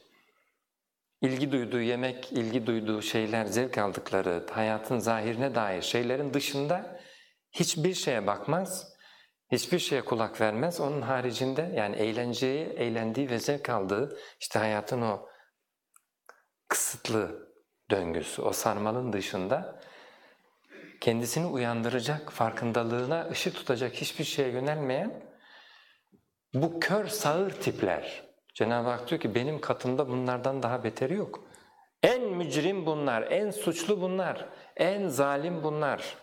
ilgi duyduğu yemek, ilgi duyduğu şeyler, zevk aldıkları, hayatın zahirine dair şeylerin dışında hiçbir şeye bakmaz, hiçbir şeye kulak vermez. Onun haricinde yani eğlenceye, eğlendiği ve zevk aldığı işte hayatın o kısıtlı döngüsü, o sarmalın dışında kendisini uyandıracak, farkındalığına ışık tutacak hiçbir şeye yönelmeyen bu kör sağır tipler. Cenab-ı Hak diyor ki benim katımda bunlardan daha beteri yok. En mücrim bunlar, en suçlu bunlar, en zalim bunlar.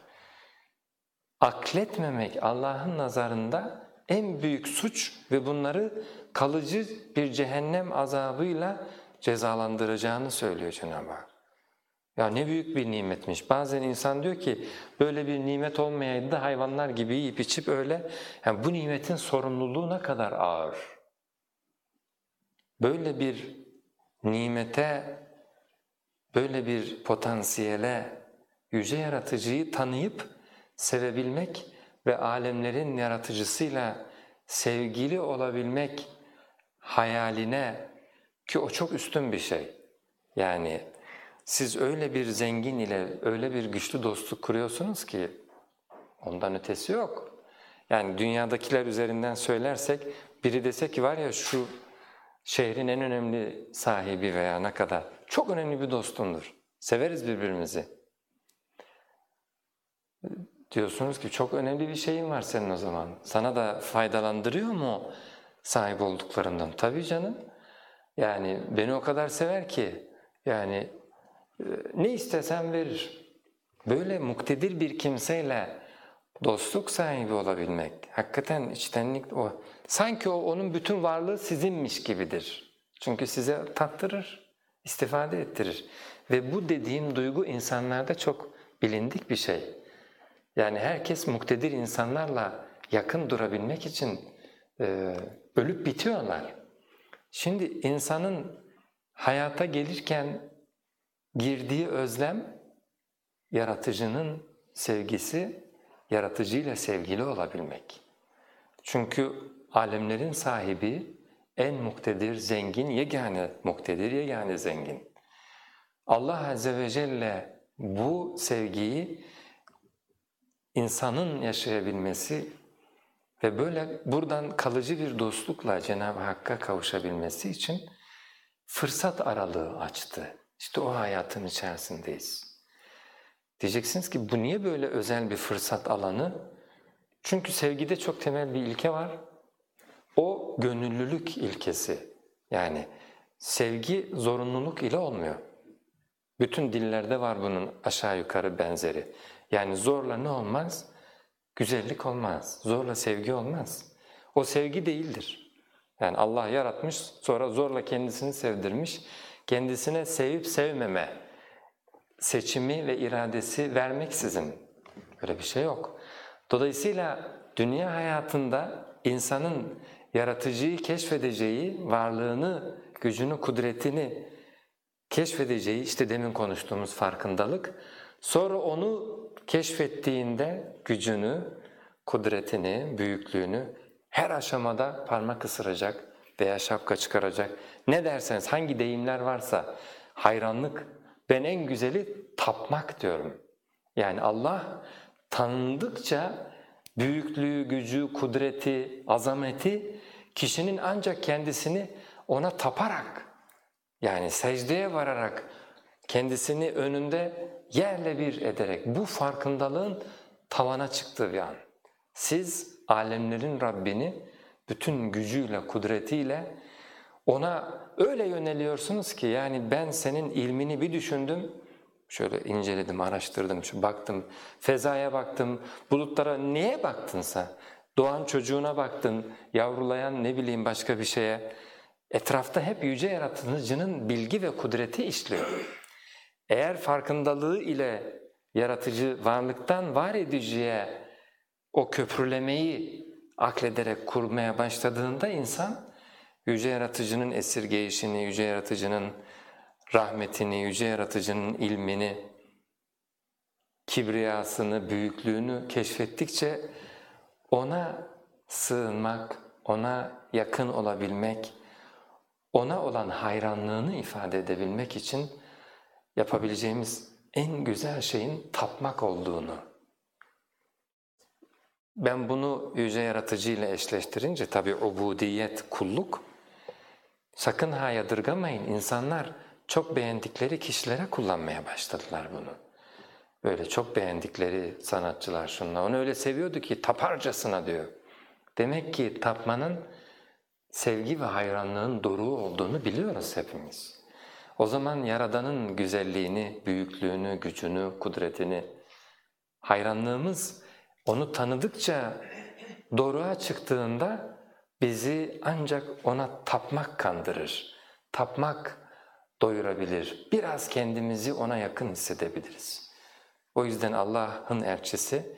Akletmemek Allah'ın nazarında en büyük suç ve bunları kalıcı bir cehennem azabıyla cezalandıracağını söylüyor Cenab-ı Hak. Ya ne büyük bir nimetmiş. Bazen insan diyor ki böyle bir nimet olmayaydı da hayvanlar gibi yiyip içip öyle. Yani bu nimetin sorumluluğu ne kadar ağır. Böyle bir nimete, böyle bir potansiyele yüce yaratıcıyı tanıyıp sevebilmek ve alemlerin yaratıcısıyla sevgili olabilmek hayaline ki o çok üstün bir şey. Yani siz öyle bir zengin ile öyle bir güçlü dostluk kuruyorsunuz ki ondan ötesi yok. Yani dünyadakiler üzerinden söylersek biri dese ki var ya şu şehrin en önemli sahibi veya ne kadar çok önemli bir dostumdur. Severiz birbirimizi. Diyorsunuz ki çok önemli bir şeyin var senin o zaman. Sana da faydalandırıyor mu sahip olduklarından? Tabii canım. Yani beni o kadar sever ki yani ne istesem verir. Böyle muktedir bir kimseyle dostluk sahibi olabilmek, hakikaten içtenlik o. Sanki o onun bütün varlığı sizinmiş gibidir. Çünkü size tattırır, istifade ettirir. Ve bu dediğim duygu insanlarda çok bilindik bir şey. Yani herkes muktedir insanlarla yakın durabilmek için e, ölüp bitiyorlar. Şimdi insanın hayata gelirken girdiği özlem yaratıcının sevgisi, yaratıcıyla sevgili olabilmek. Çünkü alemlerin sahibi en muktedir, zengin, yegane muktedir, yegane zengin. Allah Azze ve Celle bu sevgiyi insanın yaşayabilmesi ve böyle buradan kalıcı bir dostlukla Cenab-ı Hakk'a kavuşabilmesi için fırsat aralığı açtı. İşte o hayatın içerisindeyiz. Diyeceksiniz ki bu niye böyle özel bir fırsat alanı? Çünkü sevgide çok temel bir ilke var. O gönüllülük ilkesi. Yani sevgi zorunluluk ile olmuyor. Bütün dillerde var bunun aşağı yukarı benzeri. Yani zorla ne olmaz? Güzellik olmaz, zorla sevgi olmaz. O sevgi değildir. Yani Allah yaratmış, sonra zorla kendisini sevdirmiş, kendisine sevip sevmeme seçimi ve iradesi vermeksizin. Öyle bir şey yok. Dolayısıyla dünya hayatında insanın yaratıcıyı keşfedeceği, varlığını, gücünü, kudretini keşfedeceği işte demin konuştuğumuz farkındalık, sonra onu keşfettiğinde gücünü, kudretini, büyüklüğünü her aşamada parmak ısıracak veya şapka çıkaracak. Ne derseniz hangi deyimler varsa hayranlık, ben en güzeli tapmak diyorum. Yani Allah tanındıkça büyüklüğü, gücü, kudreti, azameti kişinin ancak kendisini ona taparak yani secdeye vararak kendisini önünde yerle bir ederek bu farkındalığın tavana çıktığı bir an. Siz alemlerin Rabbini bütün gücüyle, kudretiyle ona öyle yöneliyorsunuz ki yani ben senin ilmini bir düşündüm, şöyle inceledim, araştırdım, baktım, fezaya baktım, bulutlara neye baktınsa, doğan çocuğuna baktın, yavrulayan ne bileyim başka bir şeye, etrafta hep yüce yaratıcının bilgi ve kudreti işliyor. Eğer farkındalığı ile yaratıcı varlıktan var ediciye o köprülemeyi aklederek kurmaya başladığında insan yüce yaratıcının esirgeyişini, yüce yaratıcının rahmetini, yüce yaratıcının ilmini, kibriyasını, büyüklüğünü keşfettikçe ona sığınmak, ona yakın olabilmek, ona olan hayranlığını ifade edebilmek için yapabileceğimiz en güzel şeyin tapmak olduğunu. Ben bunu yüce yaratıcı ile eşleştirince tabi ubudiyet, kulluk, sakın ha yadırgamayın insanlar çok beğendikleri kişilere kullanmaya başladılar bunu. Böyle çok beğendikleri sanatçılar şunla, onu öyle seviyordu ki taparcasına diyor. Demek ki tapmanın sevgi ve hayranlığın doruğu olduğunu biliyoruz hepimiz. O zaman Yaradan'ın güzelliğini, büyüklüğünü, gücünü, kudretini, hayranlığımız onu tanıdıkça doruğa çıktığında bizi ancak ona tapmak kandırır. Tapmak doyurabilir. Biraz kendimizi ona yakın hissedebiliriz. O yüzden Allah'ın elçisi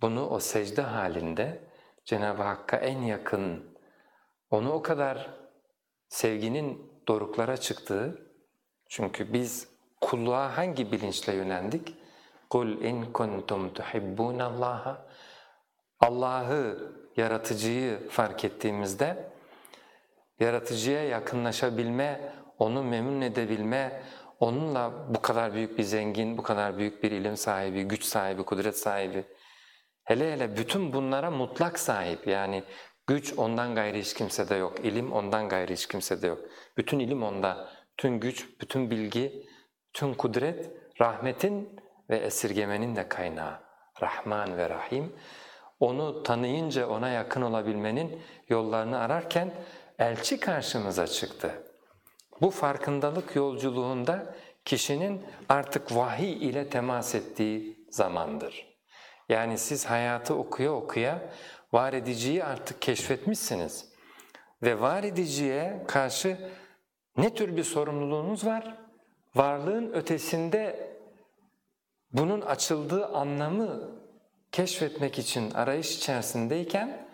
bunu o secde halinde Cenab-ı Hakk'a en yakın, onu o kadar sevginin doruklara çıktığı çünkü biz kulluğa hangi bilinçle yöneldik? Kul in kuntum tuhibbunallaha Allah'ı, yaratıcıyı fark ettiğimizde yaratıcıya yakınlaşabilme, onu memnun edebilme, onunla bu kadar büyük bir zengin, bu kadar büyük bir ilim sahibi, güç sahibi, kudret sahibi, hele hele bütün bunlara mutlak sahip yani güç ondan gayri hiç kimsede yok, ilim ondan gayri hiç kimsede yok. Bütün ilim onda, bütün güç, bütün bilgi, bütün kudret rahmetin ve esirgemenin de kaynağı. Rahman ve Rahim. Onu tanıyınca ona yakın olabilmenin yollarını ararken elçi karşımıza çıktı. Bu farkındalık yolculuğunda kişinin artık vahiy ile temas ettiği zamandır. Yani siz hayatı okuya okuya var ediciyi artık keşfetmişsiniz ve var ediciye karşı ne tür bir sorumluluğunuz var? Varlığın ötesinde bunun açıldığı anlamı keşfetmek için arayış içerisindeyken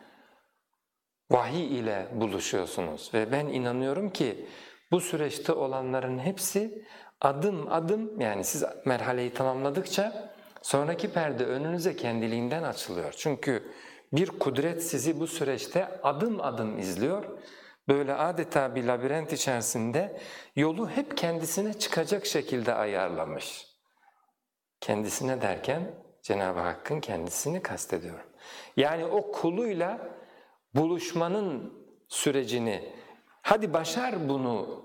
vahiy ile buluşuyorsunuz ve ben inanıyorum ki bu süreçte olanların hepsi adım adım yani siz merhaleyi tamamladıkça sonraki perde önünüze kendiliğinden açılıyor. Çünkü bir kudret sizi bu süreçte adım adım izliyor. Böyle adeta bir labirent içerisinde yolu hep kendisine çıkacak şekilde ayarlamış. Kendisine derken Cenab-ı Hakk'ın kendisini kastediyorum. Yani o kuluyla buluşmanın sürecini, hadi başar bunu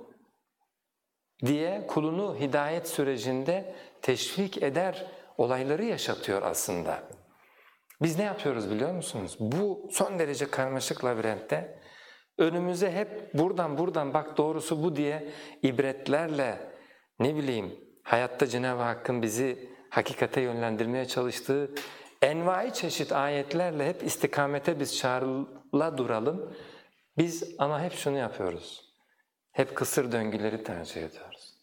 diye kulunu hidayet sürecinde teşvik eder olayları yaşatıyor aslında. Biz ne yapıyoruz biliyor musunuz? Bu son derece karmaşık labirentte önümüze hep buradan buradan bak doğrusu bu diye ibretlerle ne bileyim hayatta Cenab-ı Hakk'ın bizi hakikate yönlendirmeye çalıştığı envai çeşit ayetlerle hep istikamete biz çağrıla duralım. Biz ama hep şunu yapıyoruz. Hep kısır döngüleri tercih ediyoruz.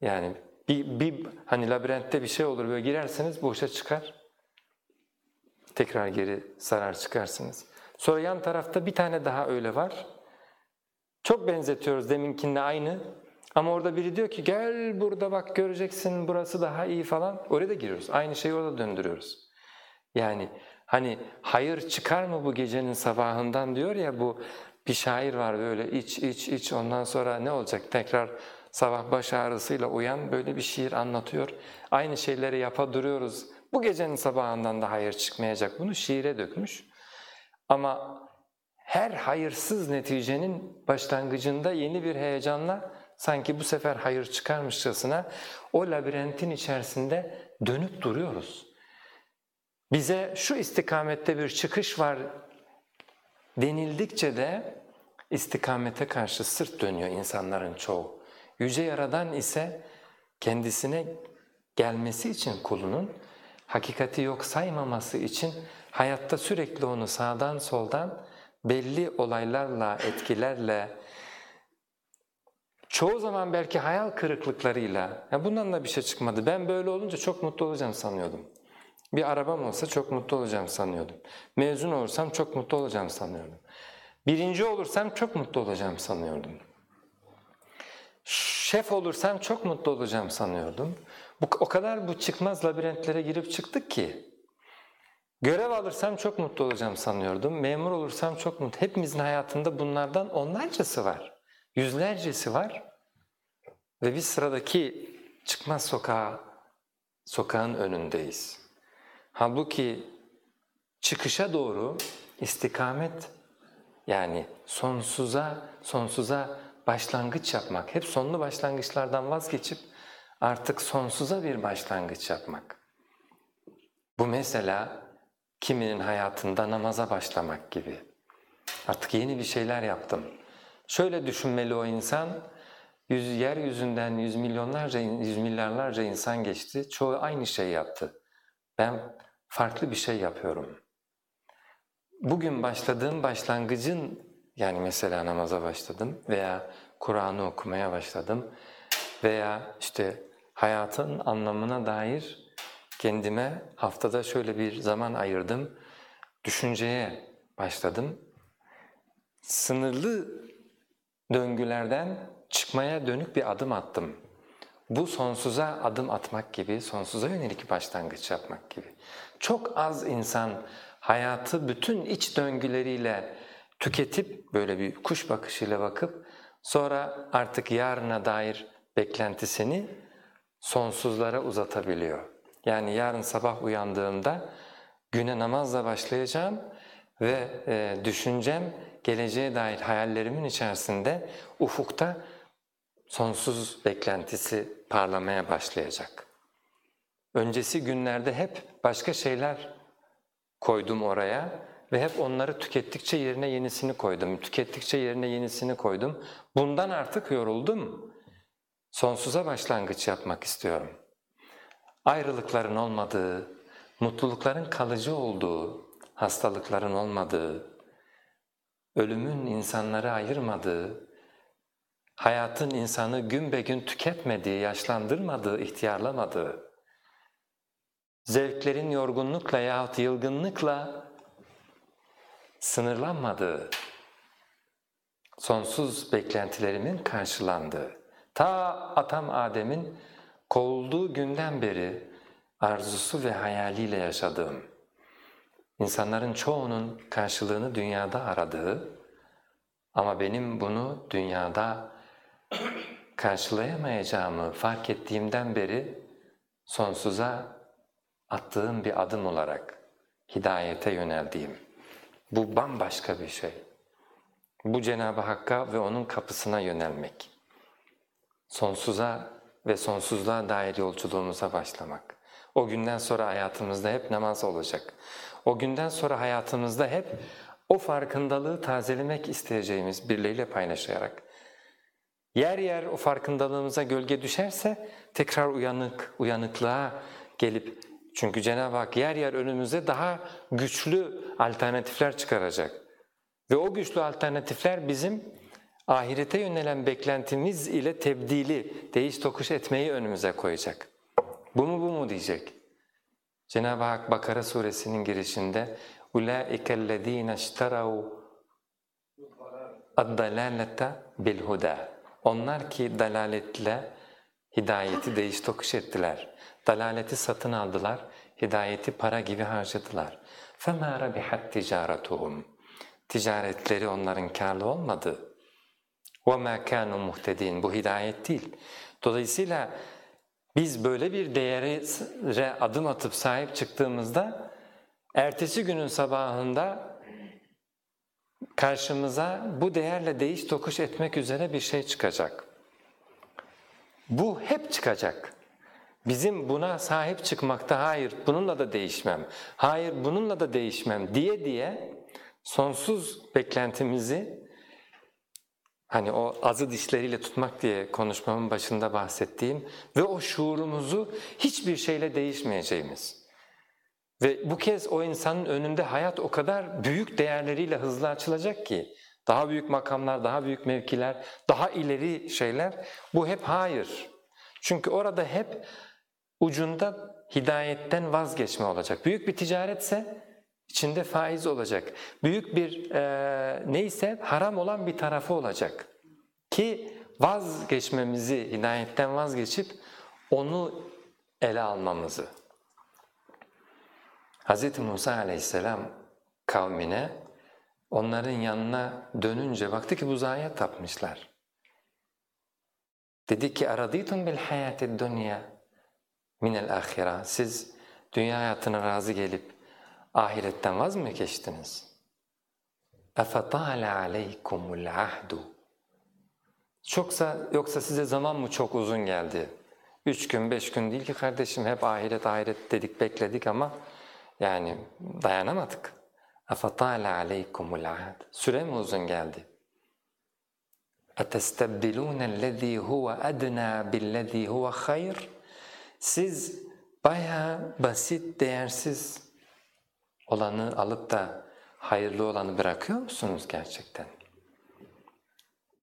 Yani bir, bir hani labirentte bir şey olur böyle girerseniz boşa çıkar. Tekrar geri sarar çıkarsınız. Sonra yan tarafta bir tane daha öyle var. Çok benzetiyoruz deminkinde aynı. Ama orada biri diyor ki gel burada bak göreceksin burası daha iyi falan. Oraya da giriyoruz. Aynı şeyi orada döndürüyoruz. Yani hani hayır çıkar mı bu gecenin sabahından diyor ya bu bir şair var böyle iç iç iç ondan sonra ne olacak tekrar sabah baş ağrısıyla uyan böyle bir şiir anlatıyor. Aynı şeyleri yapa duruyoruz. Bu gecenin sabahından da hayır çıkmayacak bunu şiire dökmüş. Ama her hayırsız neticenin başlangıcında yeni bir heyecanla sanki bu sefer hayır çıkarmışçasına o labirentin içerisinde dönüp duruyoruz. Bize şu istikamette bir çıkış var denildikçe de istikamete karşı sırt dönüyor insanların çoğu. Yüce Yaradan ise kendisine gelmesi için kulunun hakikati yok saymaması için hayatta sürekli onu sağdan soldan belli olaylarla, etkilerle, çoğu zaman belki hayal kırıklıklarıyla, ya bundan da bir şey çıkmadı, ben böyle olunca çok mutlu olacağım sanıyordum. Bir arabam olsa çok mutlu olacağım sanıyordum. Mezun olursam çok mutlu olacağım sanıyordum. Birinci olursam çok mutlu olacağım sanıyordum. Şef olursam çok mutlu olacağım sanıyordum. Bu, o kadar bu çıkmaz labirentlere girip çıktık ki. Görev alırsam çok mutlu olacağım sanıyordum. Memur olursam çok mutlu. Hepimizin hayatında bunlardan onlarcası var. Yüzlercesi var. Ve biz sıradaki çıkmaz sokağa, sokağın önündeyiz. Halbuki çıkışa doğru istikamet yani sonsuza sonsuza başlangıç yapmak, hep sonlu başlangıçlardan vazgeçip artık sonsuza bir başlangıç yapmak. Bu mesela kiminin hayatında namaza başlamak gibi. Artık yeni bir şeyler yaptım. Şöyle düşünmeli o insan, yüz, yeryüzünden yüz milyonlarca, yüz milyarlarca insan geçti, çoğu aynı şey yaptı. Ben farklı bir şey yapıyorum. Bugün başladığım başlangıcın yani mesela namaza başladım veya Kur'an'ı okumaya başladım veya işte hayatın anlamına dair kendime haftada şöyle bir zaman ayırdım, düşünceye başladım. Sınırlı döngülerden çıkmaya dönük bir adım attım. Bu sonsuza adım atmak gibi, sonsuza yönelik başlangıç yapmak gibi. Çok az insan hayatı bütün iç döngüleriyle tüketip böyle bir kuş bakışıyla bakıp sonra artık yarına dair beklentisini sonsuzlara uzatabiliyor. Yani yarın sabah uyandığımda güne namazla başlayacağım ve e, düşüncem geleceğe dair hayallerimin içerisinde ufukta sonsuz beklentisi parlamaya başlayacak. Öncesi günlerde hep başka şeyler koydum oraya ve hep onları tükettikçe yerine yenisini koydum, tükettikçe yerine yenisini koydum. Bundan artık yoruldum. Sonsuza başlangıç yapmak istiyorum. Ayrılıkların olmadığı, mutlulukların kalıcı olduğu, hastalıkların olmadığı, ölümün insanları ayırmadığı, hayatın insanı gün be gün tüketmediği, yaşlandırmadığı, ihtiyarlamadığı, zevklerin yorgunlukla yahut yılgınlıkla sınırlanmadığı, sonsuz beklentilerimin karşılandığı, ta atam Adem'in kovulduğu günden beri arzusu ve hayaliyle yaşadığım, insanların çoğunun karşılığını dünyada aradığı ama benim bunu dünyada karşılayamayacağımı fark ettiğimden beri sonsuza attığım bir adım olarak hidayete yöneldiğim. Bu bambaşka bir şey. Bu Cenab-ı Hakk'a ve O'nun kapısına yönelmek. Sonsuza ve sonsuzluğa dair yolculuğumuza başlamak. O günden sonra hayatımızda hep namaz olacak. O günden sonra hayatımızda hep o farkındalığı tazelemek isteyeceğimiz birileriyle paylaşarak. Yer yer o farkındalığımıza gölge düşerse tekrar uyanık, uyanıklığa gelip çünkü Cenab-ı Hak yer yer önümüze daha güçlü alternatifler çıkaracak. Ve o güçlü alternatifler bizim ahirete yönelen beklentimiz ile tebdili, değiş tokuş etmeyi önümüze koyacak. Bu mu bu mu diyecek. Cenab-ı Hak Bakara suresinin girişinde اُولَٰئِكَ الَّذ۪ينَ اشْتَرَوْا الدَّلَالَةَ بِالْهُدَى Onlar ki dalaletle hidayeti değiş tokuş ettiler. Dalaleti satın aldılar, hidayeti para gibi harcadılar. فَمَا رَبِحَتْ تِجَارَتُهُمْ Ticaretleri onların karlı olmadı. وَمَا كَانُوا مُهْتَد۪ينَ Bu hidayet değil. Dolayısıyla biz böyle bir değere adım atıp sahip çıktığımızda ertesi günün sabahında karşımıza bu değerle değiş tokuş etmek üzere bir şey çıkacak. Bu hep çıkacak. Bizim buna sahip çıkmakta hayır bununla da değişmem, hayır bununla da değişmem diye diye sonsuz beklentimizi hani o azı dişleriyle tutmak diye konuşmamın başında bahsettiğim ve o şuurumuzu hiçbir şeyle değişmeyeceğimiz. Ve bu kez o insanın önünde hayat o kadar büyük değerleriyle hızlı açılacak ki daha büyük makamlar, daha büyük mevkiler, daha ileri şeyler bu hep hayır. Çünkü orada hep ucunda hidayetten vazgeçme olacak. Büyük bir ticaretse içinde faiz olacak. Büyük bir e, neyse haram olan bir tarafı olacak. Ki vazgeçmemizi, hidayetten vazgeçip onu ele almamızı. Hz. Musa aleyhisselam kavmine onların yanına dönünce baktı ki buzağıya tapmışlar. Dedi ki aradîtum bil hayâtid dunya minel ahira. Siz dünya hayatına razı gelip ahiretten vaz mı geçtiniz? اَفَطَالَ عَلَيْكُمُ الْعَهْدُ Çoksa, yoksa size zaman mı çok uzun geldi? Üç gün, beş gün değil ki kardeşim hep ahiret ahiret dedik bekledik ama yani dayanamadık. اَفَطَالَ عَلَيْكُمُ الْعَهْدُ Süre mi uzun geldi? اَتَسْتَبْدِلُونَ الَّذ۪ي هُوَ اَدْنَى بِالَّذ۪ي هُوَ خَيْرٌ Siz bayağı basit, değersiz olanı alıp da hayırlı olanı bırakıyor musunuz gerçekten?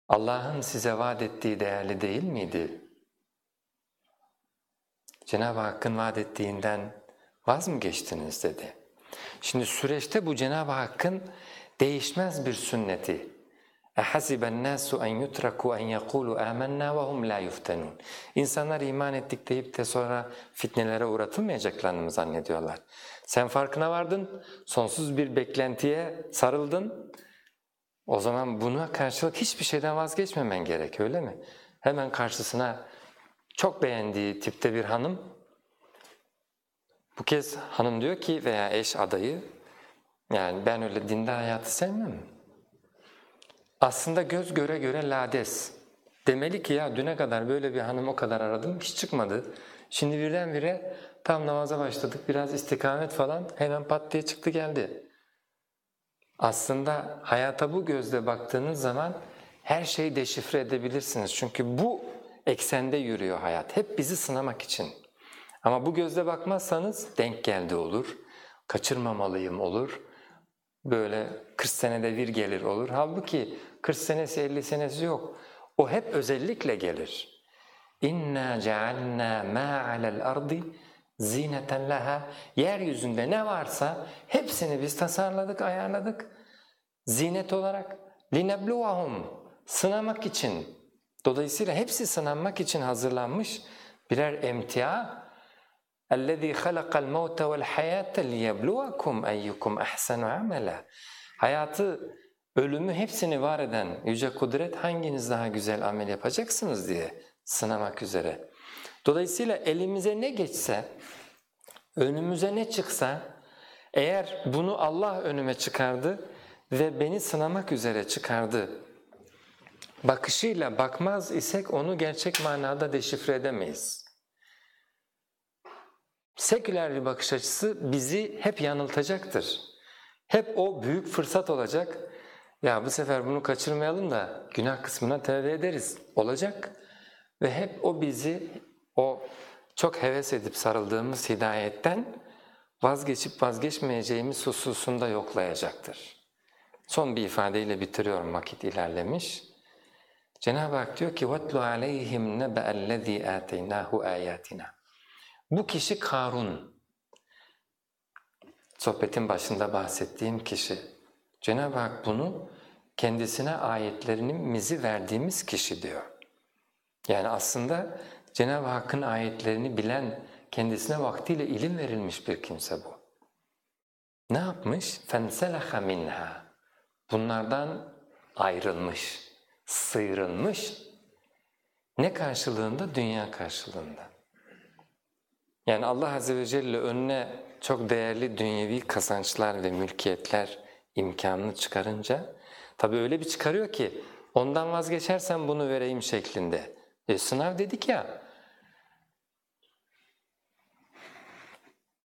Allah'ın size vaat ettiği değerli değil miydi? Cenab-ı Hakk'ın vaat ettiğinden vaz mı geçtiniz dedi. Şimdi süreçte bu Cenab-ı Hakk'ın değişmez bir sünneti. اَحَسِبَ النَّاسُ اَنْ يُتْرَكُوا اَنْ يَقُولُوا آمَنَّا وَهُمْ لَا يُفْتَنُونَ İnsanlar iman ettik deyip de sonra fitnelere uğratılmayacaklarını mı zannediyorlar? Sen farkına vardın, sonsuz bir beklentiye sarıldın. O zaman buna karşılık hiçbir şeyden vazgeçmemen gerek öyle mi? Hemen karşısına çok beğendiği tipte bir hanım, bu kez hanım diyor ki veya eş adayı, yani ben öyle dindar hayatı sevmem. aslında göz göre göre lades. Demeli ki ya düne kadar böyle bir hanım o kadar aradım hiç çıkmadı. Şimdi birdenbire tam namaza başladık biraz istikamet falan hemen pat diye çıktı geldi. Aslında hayata bu gözle baktığınız zaman her şeyi deşifre edebilirsiniz. Çünkü bu eksende yürüyor hayat. Hep bizi sınamak için. Ama bu gözle bakmazsanız denk geldi olur, kaçırmamalıyım olur, böyle 40 senede bir gelir olur. Halbuki 40 senesi 50 senesi yok. O hep özellikle gelir. İnna cealna ma alel ardi zineten laha. Yeryüzünde ne varsa hepsini biz tasarladık, ayarladık. Zinet olarak linebluwahum sınamak için. Dolayısıyla hepsi sınanmak için hazırlanmış birer emtia. اَلَّذ۪ي خَلَقَ الْمَوْتَ وَالْحَيَاةَ لِيَبْلُوَكُمْ اَيُّكُمْ اَحْسَنُ عَمَلًا Hayatı, ölümü hepsini var eden Yüce Kudret hanginiz daha güzel amel yapacaksınız diye sınamak üzere. Dolayısıyla elimize ne geçse, önümüze ne çıksa, eğer bunu Allah önüme çıkardı ve beni sınamak üzere çıkardı bakışıyla bakmaz isek onu gerçek manada deşifre edemeyiz. Seküler bir bakış açısı bizi hep yanıltacaktır. Hep o büyük fırsat olacak. Ya bu sefer bunu kaçırmayalım da günah kısmına tevbe ederiz. Olacak. Ve hep o bizi o çok heves edip sarıldığımız hidayetten vazgeçip vazgeçmeyeceğimiz hususunda yoklayacaktır. Son bir ifadeyle bitiriyorum vakit ilerlemiş. Cenab-ı Hak diyor ki وَاتْلُ عَلَيْهِمْ نَبَأَ الَّذ۪ي آتَيْنَاهُ آيَاتِنَا Bu kişi Karun. Sohbetin başında bahsettiğim kişi. Cenab-ı Hak bunu kendisine ayetlerimizi verdiğimiz kişi diyor. Yani aslında Cenab-ı Hakk'ın ayetlerini bilen, kendisine vaktiyle ilim verilmiş bir kimse bu. Ne yapmış? فَنْسَلَخَ مِنْهَا Bunlardan ayrılmış sıyrılmış. Ne karşılığında? Dünya karşılığında. Yani Allah Azze ve Celle önüne çok değerli dünyevi kazançlar ve mülkiyetler imkanını çıkarınca tabi öyle bir çıkarıyor ki ondan vazgeçersen bunu vereyim şeklinde. E sınav dedik ya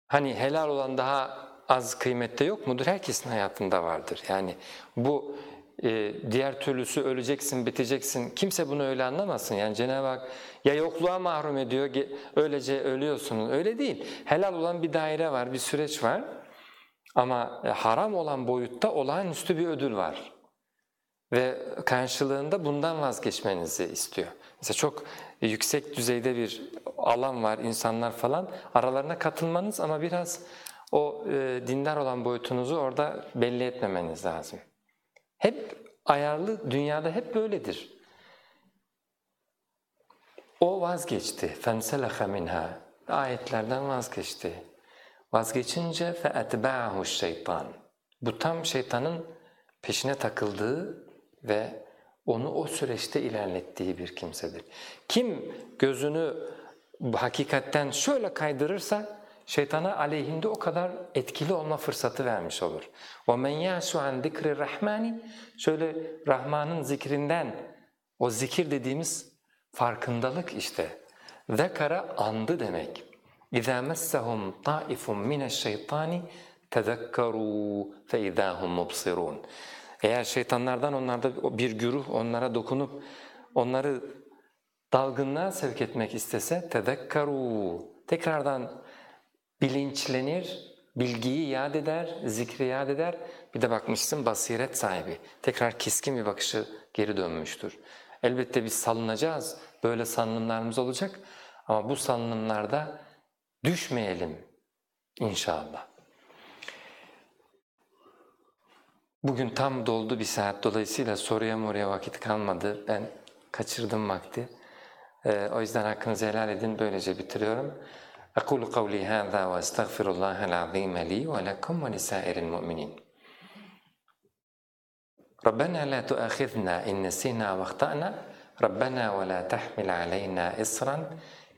hani helal olan daha az kıymette yok mudur? Herkesin hayatında vardır. Yani bu e, diğer türlüsü öleceksin, biteceksin. Kimse bunu öyle anlamasın. Yani Cenab-ı Hak ya yokluğa mahrum ediyor, öylece ölüyorsunuz. Öyle değil. Helal olan bir daire var, bir süreç var. Ama e, haram olan boyutta olağanüstü bir ödül var. Ve karşılığında bundan vazgeçmenizi istiyor. Mesela çok yüksek düzeyde bir alan var, insanlar falan. Aralarına katılmanız ama biraz o e, dindar olan boyutunuzu orada belli etmemeniz lazım. Hep ayarlı, dünyada hep böyledir. O vazgeçti. فَنْسَلَخَ مِنْهَا Ayetlerden vazgeçti. Vazgeçince فَاَتْبَعَهُ şeytan. Bu tam şeytanın peşine takıldığı ve onu o süreçte ilerlettiği bir kimsedir. Kim gözünü hakikatten şöyle kaydırırsa şeytana aleyhinde o kadar etkili olma fırsatı vermiş olur. وَمَنْ يَعْشُ عَنْ ذِكْرِ الرَّحْمَانِ Şöyle Rahman'ın zikrinden, o zikir dediğimiz farkındalık işte. ذَكَرَ andı demek. اِذَا مَسَّهُمْ طَائِفٌ مِنَ الشَّيْطَانِ تَذَكَّرُوا فَاِذَا هُمْ مُبْصِرُونَ Eğer şeytanlardan onlarda bir güruh onlara dokunup onları dalgınlığa sevk etmek istese tezekkaru tekrardan bilinçlenir, bilgiyi yad eder, zikri yad eder. Bir de bakmışsın basiret sahibi. Tekrar keskin bir bakışı geri dönmüştür. Elbette biz salınacağız, böyle salınımlarımız olacak ama bu salınımlarda düşmeyelim inşallah. Bugün tam doldu bir saat dolayısıyla soruya moruya vakit kalmadı. Ben kaçırdım vakti. Ee, o yüzden hakkınızı helal edin. Böylece bitiriyorum. أقول قولي هذا وأستغفر الله العظيم لي ولكم ولسائر المؤمنين ربنا لا تؤاخذنا إن نسينا واخطأنا ربنا ولا تحمل علينا إصرا